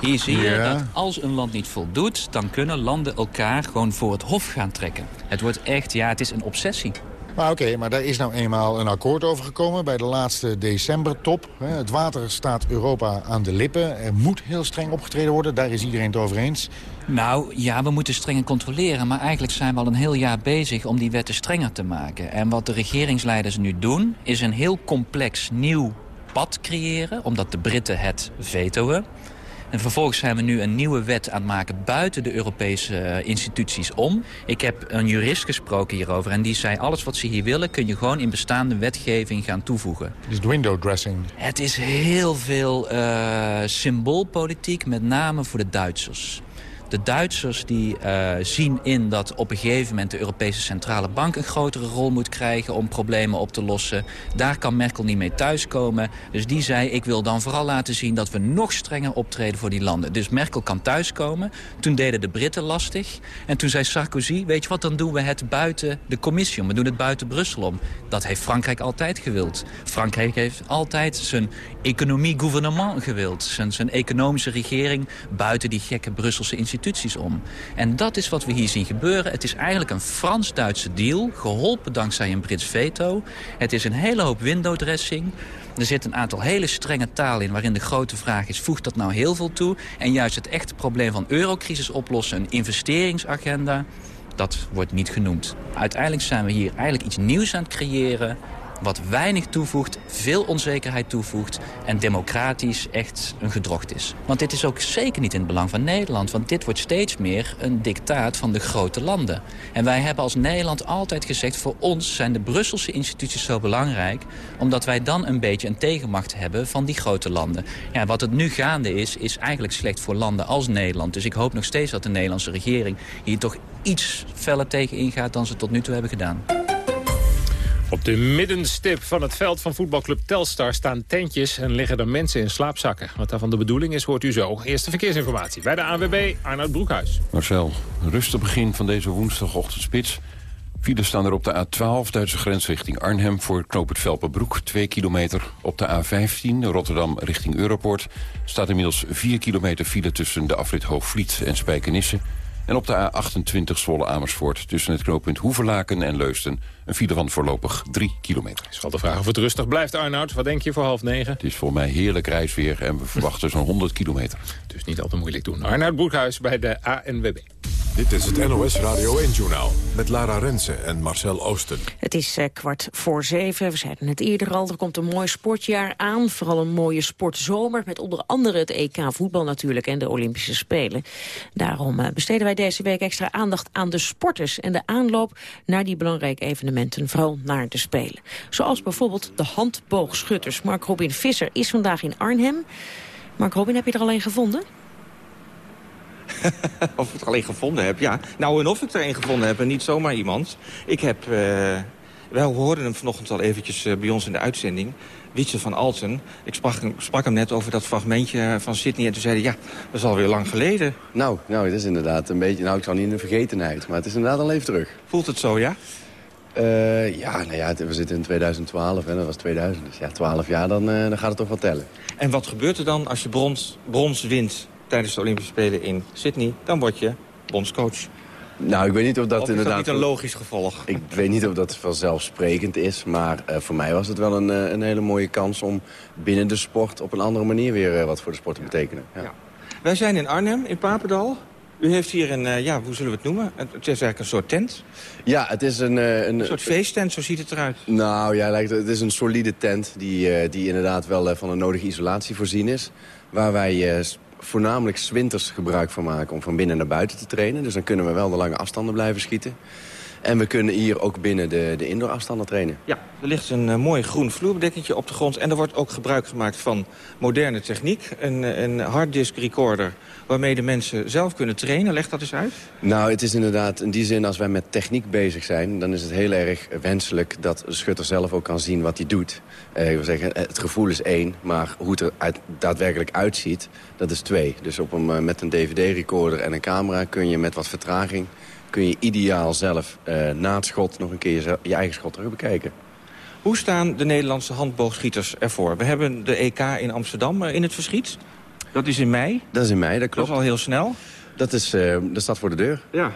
Hier zie je dat als een land niet voldoet... dan kunnen landen elkaar gewoon voor het hof gaan trekken. Het wordt echt, ja, het is een obsessie.
Maar oké, maar daar is nou eenmaal een akkoord over gekomen bij de laatste decembertop. Het water staat Europa aan de lippen. Er moet heel streng opgetreden worden, daar is iedereen het over eens.
Nou, ja, we moeten strenger controleren. Maar eigenlijk zijn we al een heel jaar bezig om die wetten strenger te maken. En wat de regeringsleiders nu doen, is een heel complex nieuw pad creëren... omdat de Britten het vetoen. En vervolgens zijn we nu een nieuwe wet aan het maken buiten de Europese eh, instituties om. Ik heb een jurist gesproken hierover en die zei... alles wat ze hier willen kun je gewoon in bestaande wetgeving gaan toevoegen.
Het is window dressing.
Het is heel veel uh, symboolpolitiek, met name voor de Duitsers. De Duitsers die uh, zien in dat op een gegeven moment de Europese Centrale Bank een grotere rol moet krijgen om problemen op te lossen. Daar kan Merkel niet mee thuiskomen. Dus die zei, ik wil dan vooral laten zien dat we nog strenger optreden voor die landen. Dus Merkel kan thuiskomen. Toen deden de Britten lastig. En toen zei Sarkozy, weet je wat, dan doen we het buiten de commissie om. We doen het buiten Brussel om. Dat heeft Frankrijk altijd gewild. Frankrijk heeft altijd zijn economie-gouvernement gewild. Zijn, zijn economische regering buiten die gekke Brusselse instituties om. En dat is wat we hier zien gebeuren. Het is eigenlijk een Frans-Duitse deal, geholpen dankzij een Brits veto. Het is een hele hoop windowdressing. Er zit een aantal hele strenge taal in waarin de grote vraag is... voegt dat nou heel veel toe? En juist het echte probleem van eurocrisis oplossen, een investeringsagenda... dat wordt niet genoemd. Uiteindelijk zijn we hier eigenlijk iets nieuws aan het creëren wat weinig toevoegt, veel onzekerheid toevoegt... en democratisch echt een gedrocht is. Want dit is ook zeker niet in het belang van Nederland... want dit wordt steeds meer een dictaat van de grote landen. En wij hebben als Nederland altijd gezegd... voor ons zijn de Brusselse instituties zo belangrijk... omdat wij dan een beetje een tegenmacht hebben van die grote landen. Ja, wat het nu gaande is, is eigenlijk slecht voor landen als Nederland. Dus ik hoop nog steeds dat de Nederlandse regering hier toch iets feller tegen ingaat... dan ze tot nu toe hebben gedaan.
Op de middenstip van het veld van voetbalclub Telstar staan tentjes en liggen er mensen in slaapzakken. Wat daarvan de bedoeling is, hoort u zo. Eerste verkeersinformatie bij de ANWB, Arnoud Broekhuis.
Marcel, rustig begin van deze woensdagochtendspits. Files staan er op de A12, Duitse grens richting Arnhem... voor knoop het Velpenbroek, 2 kilometer. Op de A15, Rotterdam richting Europort... staat inmiddels 4 kilometer file tussen de afrit Hoogvliet en Spijkenisse... En op de A28 Zwolle Amersfoort tussen het knooppunt Hoevelaken en Leusden... een file van voorlopig 3 kilometer.
Is wel de vraag of het rustig blijft, Arnoud. Wat denk je voor half negen?
Het is voor mij heerlijk reisweer en we verwachten zo'n 100 kilometer.
Dus niet al te moeilijk doen. Arnoud Broekhuis bij de ANWB.
Dit is het NOS Radio 1-journaal met Lara Rensen en Marcel Oosten.
Het is eh, kwart voor zeven. We zeiden het eerder al, er komt een mooi sportjaar aan. Vooral een mooie sportzomer met onder andere het EK voetbal natuurlijk... en de Olympische Spelen. Daarom eh, besteden wij deze week extra aandacht aan de sporters... en de aanloop naar die belangrijke evenementen, vooral naar de Spelen. Zoals bijvoorbeeld de handboogschutters. Mark Robin Visser is vandaag in Arnhem. Mark Robin, heb je er alleen gevonden?
of ik het alleen gevonden heb, ja. Nou, en of ik er een gevonden heb en niet zomaar iemand. Ik heb... Uh, wel, we hoorden hem vanochtend al eventjes uh, bij ons in de uitzending. Wietse van Alten. Ik sprak, sprak, hem net over dat fragmentje van Sydney. En toen zei hij, ja, dat is alweer lang geleden.
Nou, nou, het is inderdaad een beetje... Nou, ik zou niet in de vergetenheid. Maar het is inderdaad al even terug.
Voelt het zo, ja?
Uh, ja, nou ja, we zitten in 2012 en dat was 2000. Dus ja, 12 jaar, dan, uh, dan gaat het toch wel tellen.
En wat gebeurt er dan als je brons, brons wint tijdens de Olympische Spelen in Sydney, dan word je bondscoach.
Nou, ik weet niet of dat
of
inderdaad...
is dat niet een logisch gevolg?
Ik weet niet of dat vanzelfsprekend is. Maar uh, voor mij was het wel een, een hele mooie kans om binnen de sport... op een andere manier weer wat voor de sport te betekenen. Ja. Ja.
Wij zijn in Arnhem, in Papendal. U heeft hier een, ja, hoe zullen we het noemen? Het is eigenlijk een soort tent.
Ja, het is een... een,
een soort feesttent, zo ziet het eruit.
Nou ja, het is een solide tent die, die inderdaad wel van een nodige isolatie voorzien is. Waar wij voornamelijk winters gebruik van maken om van binnen naar buiten te trainen. Dus dan kunnen we wel de lange afstanden blijven schieten. En we kunnen hier ook binnen de, de indoor afstanden trainen.
Ja, er ligt een uh, mooi groen vloerbedekkentje op de grond. En er wordt ook gebruik gemaakt van moderne techniek. Een, een harddisk recorder waarmee de mensen zelf kunnen trainen. Leg dat eens uit.
Nou, het is inderdaad in die zin als wij met techniek bezig zijn... dan is het heel erg wenselijk dat de schutter zelf ook kan zien wat hij doet. Uh, ik wil zeggen, het gevoel is één, maar hoe het er uit, daadwerkelijk uitziet, dat is twee. Dus op een, met een dvd-recorder en een camera kun je met wat vertraging kun je ideaal zelf uh, na het schot nog een keer je, eigen schot terug bekijken.
Hoe staan de Nederlandse handboogschieters ervoor? We hebben de EK in Amsterdam uh, in het verschiet. Dat is in mei.
Dat is in mei, dat klopt.
Dat is al heel snel.
Dat, is, uh, dat staat voor de deur.
Ja.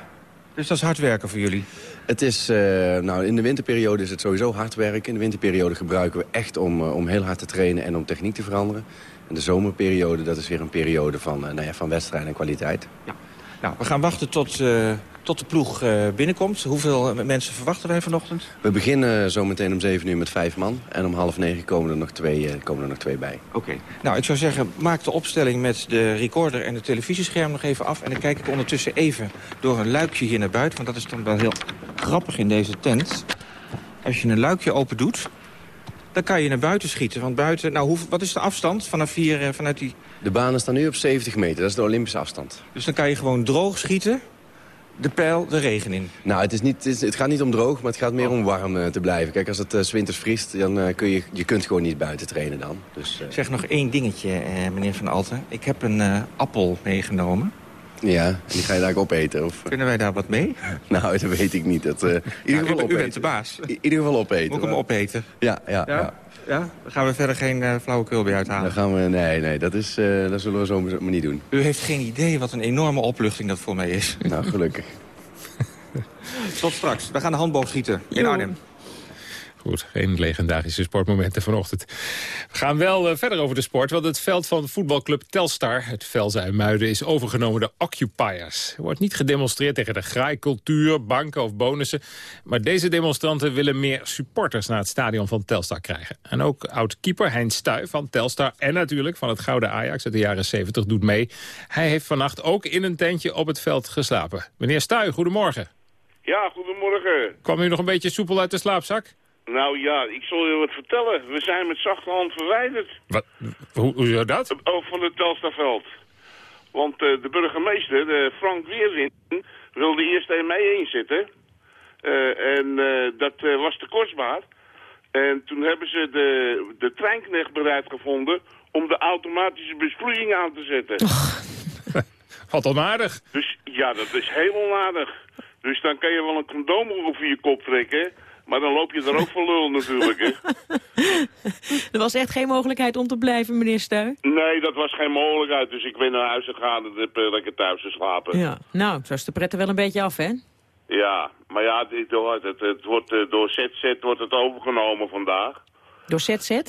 Dus dat is hard werken voor jullie?
Het is, eh, nou, in de winterperiode is het sowieso hard werken. In de winterperiode gebruiken we echt om, eh, om heel hard te trainen en om techniek te veranderen. En de zomerperiode, dat is weer een periode van, nou ja, van wedstrijd en kwaliteit.
Ja. Nou, we gaan wachten tot, uh, tot de ploeg uh, binnenkomt. Hoeveel mensen verwachten wij vanochtend?
We beginnen zometeen om 7 uur met vijf man. En om half negen komen er nog twee, komen er nog twee bij.
Oké. Okay. Nou, ik zou zeggen, maak de opstelling met de recorder en het televisiescherm nog even af. En dan kijk ik ondertussen even door een luikje hier naar buiten. Want dat is dan wel heel grappig in deze tent. Als je een luikje open doet, dan kan je naar buiten schieten. Want buiten, nou, hoe, wat is de afstand vanaf hier, vanuit die...
De banen staan nu op 70 meter, dat is de Olympische afstand.
Dus dan kan je gewoon droog schieten, de pijl de regen in?
Nou, het, is niet, het, is, het gaat niet om droog, maar het gaat meer om warm uh, te blijven. Kijk, als het uh, winters vriest, dan uh, kun je, je kunt gewoon niet buiten trainen dan. Dus,
Zeg nog één dingetje, meneer Van Alten. Ik heb een appel meegenomen.
Ja, die ga je daar ook opeten? Of?
Kunnen wij daar wat mee?
nou, dat weet ik niet. Dat, in ieder geval
u,
opeten.
u bent de baas.
In ieder geval opeten.
Moet ik hem opeten?
Ja, ja, ja.
ja. Ja? Dan gaan we verder geen uh, flauwekul bij uithalen?
Dan gaan we, nee, nee, dat, is, uh, dat zullen we zo maar niet doen.
U heeft geen idee wat een enorme opluchting dat voor mij is.
Nou, gelukkig.
Tot straks. We gaan de handboog schieten in Arnhem.
Goed, geen legendarische sportmomenten vanochtend. We gaan wel uh, verder over de sport, want het veld van voetbalclub Telstar... het Velzuimuiden is overgenomen door occupiers. Er wordt niet gedemonstreerd tegen de graaikultuur, banken of bonussen... maar deze demonstranten willen meer supporters naar het stadion van Telstar krijgen. En ook oud-keeper Hein Stuy van Telstar en natuurlijk van het gouden Ajax uit de jaren 70 doet mee. Hij heeft vannacht ook in een tentje op het veld geslapen. Meneer Stuy, goedemorgen.
Ja, goedemorgen.
Kwam u nog een beetje soepel uit de slaapzak?
Nou ja, ik zal je wat vertellen. We zijn met zachte hand verwijderd.
Wat? Hoe, hoe zou dat?
Oh, van het Telstarveld. Want uh, de burgemeester, Frank Weerwind, wilde eerst er mee inzitten. Uh, en uh, dat was te kostbaar. En toen hebben ze de, de treinknecht bereid gevonden om de automatische besproeiing aan te zetten.
Wat onaardig.
Dus ja, dat is heel onaardig. Dus dan kan je wel een condoom over je kop trekken... Maar dan loop je er ook voor lul natuurlijk, hè.
er was echt geen mogelijkheid om te blijven, meneer Stuy?
Nee, dat was geen mogelijkheid. Dus ik ben naar huis gegaan en heb uh, lekker thuis geslapen.
Ja, nou, zo is de pret er wel een beetje af, hè?
Ja, maar ja, het, het, het wordt, uh, door ZZ wordt het overgenomen vandaag.
Door ZZ?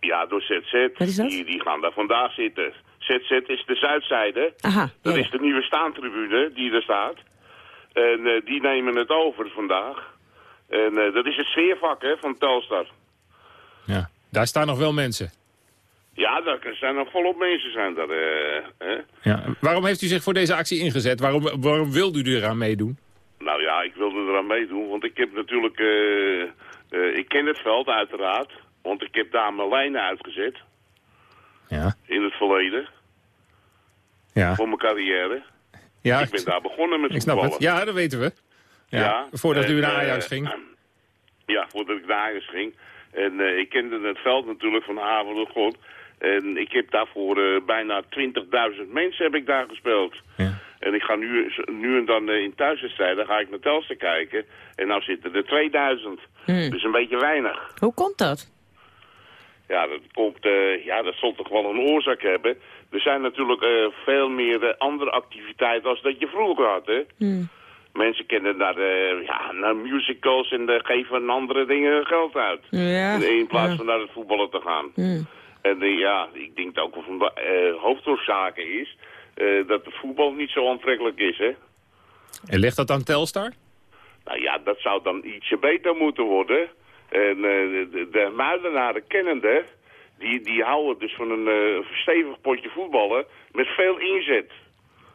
Ja, door ZZ.
Wat is dat?
Die, die gaan daar vandaag zitten. ZZ is de zuidzijde.
Aha,
Dat
ja,
is de nieuwe staantribune die er staat. En uh, die nemen het over vandaag. En uh, dat is het sfeervak hè, van Telstar.
Ja, daar staan nog wel mensen.
Ja, daar zijn nog volop mensen zijn daar. Uh, hè?
Ja. Waarom heeft u zich voor deze actie ingezet? Waarom, waarom wilde u eraan meedoen?
Nou ja, ik wilde eraan meedoen, want ik heb natuurlijk... Uh, ik ken het veld uiteraard, want ik heb daar mijn lijnen uitgezet.
Ja.
In het verleden.
Ja.
Voor mijn carrière.
Ja,
ik ben daar begonnen met
ik snap
voetballen.
het. Ja, dat weten we. Ja,
Ja,
voordat u naar
eh,
Ajax ging.
Ja, voordat ik naar Ajax ging. En uh, ik kende het veld natuurlijk van Haven de God. En ik heb daarvoor uh, bijna 20.000 mensen heb ik daar gespeeld.
Ja.
En ik ga nu, nu en dan uh, in thuiswedstrijden ga ik naar Telstar kijken. En nou zitten er 2000.
Hmm.
Dus een beetje weinig.
Hoe komt dat?
Ja, dat komt, ja, dat zal toch wel een oorzaak hebben. Er zijn natuurlijk veel meer andere activiteiten als dat je vroeger had, hè.
Hmm.
Mensen kennen naar, uh, ja, naar musicals en uh, geven andere dingen geld uit.
Ja,
in plaats
ja.
van naar het voetballen te gaan. En uh, ja, ik denk dat ook een van de hoofdoorzaken is dat het voetbal niet zo aantrekkelijk is, hè.
En ligt dat aan Telstar?
Nou ja, dat zou dan ietsje beter moeten worden. En de, de muilenaren kennende, die, die houden dus van een stevig potje voetballen met veel inzet.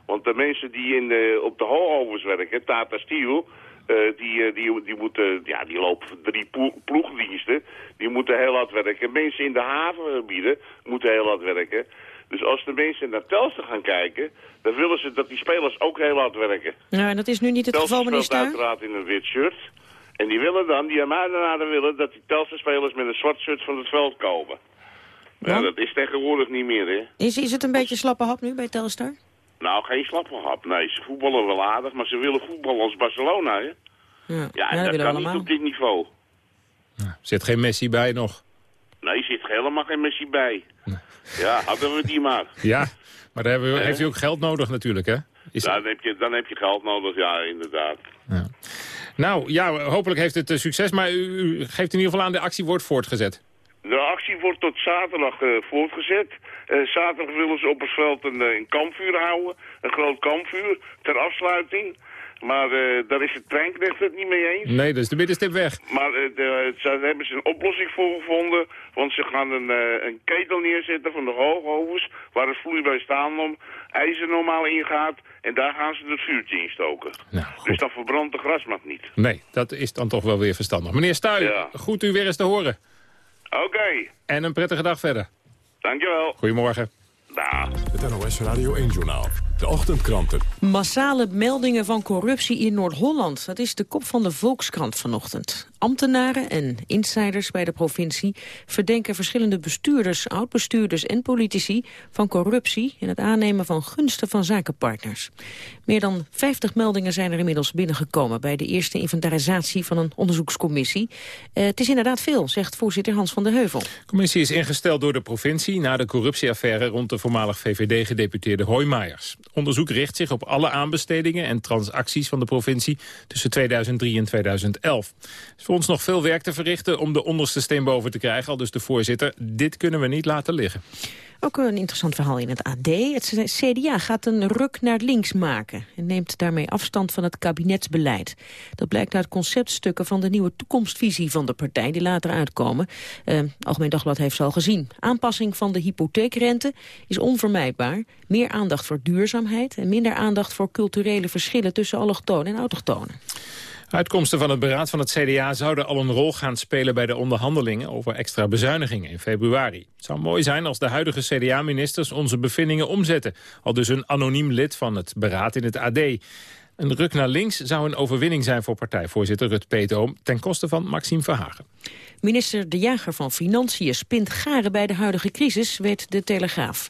Want de mensen die in de, op de hoogovers werken, Tata Steel, uh, die, die, die, moeten, ja, die lopen drie ploegdiensten. Die moeten heel hard werken. Mensen in de havengebieden moeten heel hard werken. Dus als de mensen naar Telstar gaan kijken, dan willen ze dat die spelers ook heel hard werken.
Nou, en dat is nu niet het
Telstar
geval, meneer Stuy?
uiteraard in een wit shirt. En die willen dan, die Amerikanen willen dat die Telstar-spelers met een zwart shirt van het veld komen. Ja, dat is tegenwoordig niet meer, hè.
Is, is het een beetje slappe hap nu bij Telstar?
Nou, geen slappe hap. Nee, ze voetballen wel aardig, maar ze willen voetballen als Barcelona, hè?
Ja,
Ja, en
dat
kan niet op dit niveau.
Zit geen Messi bij nog?
Nee, zit helemaal geen Messi bij. Ja, hadden we die maar.
Ja, maar daar hebben we,
Eh?
heeft u ook geld nodig natuurlijk, hè? Is...
dan, heb je, dan heb je geld nodig, ja, inderdaad.
Nou, ja, hopelijk heeft het eh, succes, maar u, u geeft in ieder geval aan de actie wordt voortgezet.
De actie wordt tot zaterdag eh, voortgezet. Eh, zaterdag willen ze op het veld een, eh, een kampvuur houden. Een groot kampvuur ter afsluiting. Maar eh, daar is de treinknecht het niet mee eens.
Nee, dus de middenstip weg.
Maar de, daar hebben ze een oplossing voor gevonden. Want ze gaan een, een ketel neerzetten van de hoogovens... waar het vloeibaar staalnom ijzer normaal ingaat. En daar gaan ze het vuurtje in stoken. dus dan verbrandt de grasmat niet.
Nee, dat is dan toch wel weer verstandig. Meneer Stuy,
Ja.
goed u weer eens te horen.
Oké,
En een prettige dag verder.
Dankjewel.
Goedemorgen.
Dag.
Het NOS Radio 1-journaal. De ochtendkranten.
Massale meldingen van corruptie in Noord-Holland. Dat is de kop van de Volkskrant vanochtend. Ambtenaren en insiders bij de provincie verdenken verschillende bestuurders, oud-bestuurders en politici van corruptie en het aannemen van gunsten van zakenpartners. Meer dan 50 meldingen zijn er inmiddels binnengekomen bij de eerste inventarisatie van een onderzoekscommissie. Eh, het is inderdaad veel, zegt voorzitter Hans van der Heuvel.
De commissie is ingesteld door de provincie... na de corruptieaffaire rond de voormalig VVD-gedeputeerde Hoijmaijers. Onderzoek richt zich op alle aanbestedingen en transacties van de provincie... tussen 2003 en 2011. Er is voor ons nog veel werk te verrichten om de onderste steen boven te krijgen. Al dus de voorzitter, dit kunnen we niet laten liggen.
Ook een interessant verhaal in het AD. Het CDA gaat een ruk naar links maken... en neemt daarmee afstand van het kabinetsbeleid. Dat blijkt uit conceptstukken van de nieuwe toekomstvisie van de partij... die later uitkomen. Uh, Algemeen Dagblad heeft ze al gezien. Aanpassing van de hypotheekrente is onvermijdbaar. Meer aandacht voor duurzaamheid... en minder aandacht voor culturele verschillen tussen allochtonen en autochtonen.
Uitkomsten van het beraad van het CDA zouden al een rol gaan spelen bij de onderhandelingen over extra bezuinigingen in februari. Het zou mooi zijn als de huidige CDA-ministers onze bevindingen omzetten. Al dus een anoniem lid van het beraad in het AD. Een ruk naar links zou een overwinning zijn voor partijvoorzitter Rut Peetoom ten koste van Maxime Verhagen.
Minister De Jager van Financiën spint garen bij de huidige crisis, weet de Telegraaf.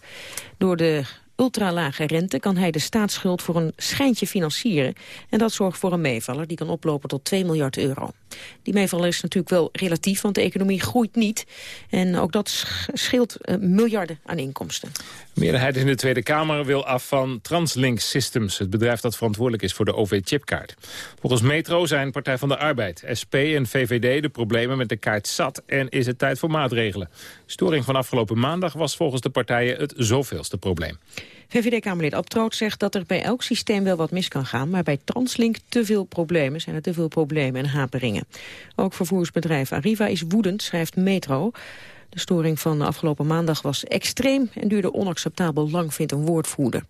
Door de ultralage rente kan hij de staatsschuld voor een schijntje financieren. En dat zorgt voor een meevaller die kan oplopen tot 2 miljard euro. Die meevaller is natuurlijk wel relatief, want de economie groeit niet. En ook dat scheelt uh, miljarden aan inkomsten.
De meerderheid in de Tweede Kamer wil af van Translink Systems... het bedrijf dat verantwoordelijk is voor de OV-chipkaart. Volgens Metro zijn Partij van de Arbeid, SP en VVD... de problemen met de kaart zat en is het tijd voor maatregelen. Storing van afgelopen maandag was volgens de partijen het zoveelste probleem.
VVD-Kamerlid Abtroot zegt dat er bij elk systeem wel wat mis kan gaan... maar bij Translink te veel problemen zijn er te veel problemen en haperingen. Ook vervoersbedrijf Arriva is woedend, schrijft Metro. De storing van afgelopen maandag was extreem en duurde onacceptabel lang, vindt een woordvoerder.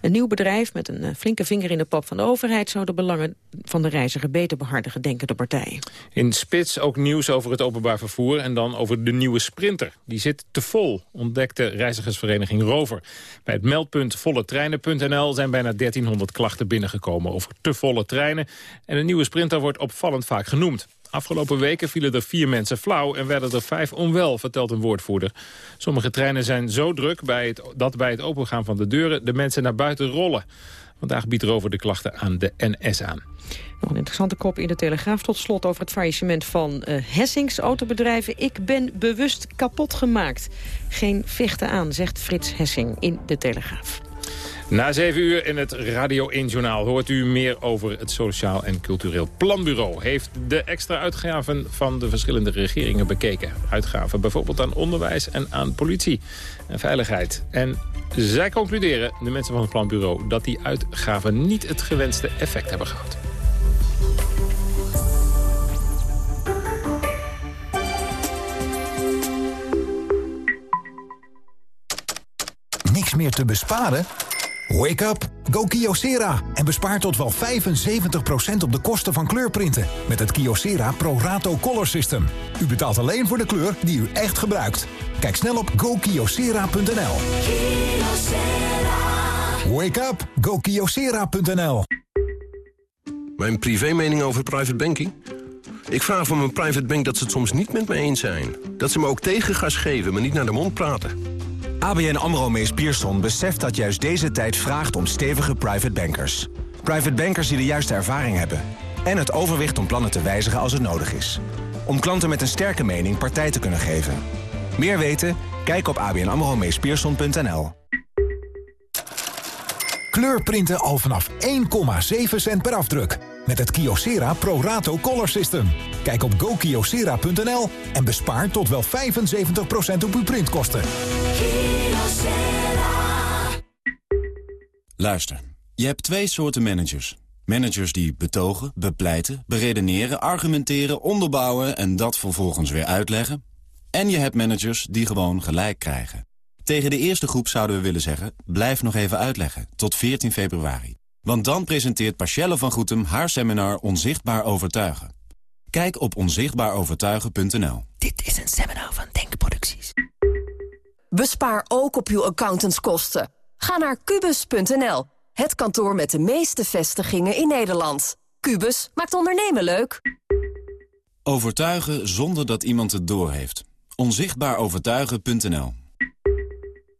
Een nieuw bedrijf met een flinke vinger in de pap van de overheid zou de belangen van de reiziger beter behartigen, denken de partijen.
In Spits ook nieuws over het openbaar vervoer en dan over de nieuwe Sprinter. Die zit te vol, ontdekte reizigersvereniging Rover. Bij het meldpunt volletreinen.nl zijn bijna 1300 klachten binnengekomen over te volle treinen. En een nieuwe Sprinter wordt opvallend vaak genoemd. Afgelopen weken vielen er vier mensen flauw en werden er vijf onwel, vertelt een woordvoerder. Sommige treinen zijn zo druk bij het, dat bij het opengaan van de deuren de mensen naar buiten rollen. Vandaag biedt Rover de klachten aan de NS aan.
Nog een interessante kop in de Telegraaf tot slot over het faillissement van uh, Hessings autobedrijven. Ik ben bewust kapot gemaakt. Geen vechten aan, zegt Frits Hessing in de Telegraaf.
Na zeven uur in het Radio 1-journaal hoort u meer over het Sociaal en Cultureel Planbureau. Heeft de extra uitgaven van de verschillende regeringen bekeken. Uitgaven bijvoorbeeld aan onderwijs en aan politie en veiligheid. En zij concluderen, de mensen van het planbureau, dat die uitgaven niet het gewenste effect hebben gehad.
Niks meer te besparen? Wake up, go Kyocera en bespaar tot wel 75% op de kosten van kleurprinten met het Kyocera Pro Rato Color System. U betaalt alleen voor de kleur die u echt gebruikt. Kijk snel op gokyocera.nl. Wake up, go Kyocera.nl.
Mijn privé-mening over private banking? Ik vraag van mijn private bank dat ze het soms niet met me eens zijn. Dat ze me ook tegengas geven, maar niet naar de mond praten.
ABN AMRO Mees Pierson beseft dat juist deze tijd vraagt om stevige private bankers. Private bankers die de juiste ervaring hebben. En het overwicht om plannen te wijzigen als het nodig is. Om klanten met een sterke mening partij te kunnen geven. Meer weten? Kijk op abnamromeespierson.nl.
Kleurprinten al vanaf 1,7 cent per afdruk. Met het Kyocera Pro Rato Color System. Kijk op gokyocera.nl en bespaar tot wel 75% op uw printkosten.
Luister, je hebt twee soorten managers. Managers die betogen, bepleiten, beredeneren, argumenteren, onderbouwen... en dat vervolgens weer uitleggen. En je hebt managers die gewoon gelijk krijgen. Tegen de eerste groep zouden we willen zeggen... blijf nog even uitleggen, tot 14 februari. Want dan presenteert Pachelle van Goetem haar seminar Onzichtbaar Overtuigen. Kijk op onzichtbaarovertuigen.nl.
Dit is een seminar van Denkproducties. Bespaar ook op uw accountantskosten. Ga naar kubus.nl, het kantoor met de meeste vestigingen in Nederland. Kubus maakt ondernemen leuk.
Overtuigen zonder dat iemand het doorheeft. Onzichtbaarovertuigen.nl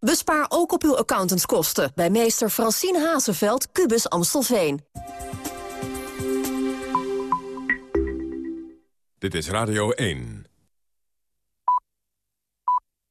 Bespaar ook op uw accountantskosten bij meester Francine Hazeveld, Kubus Amstelveen.
Dit is Radio 1.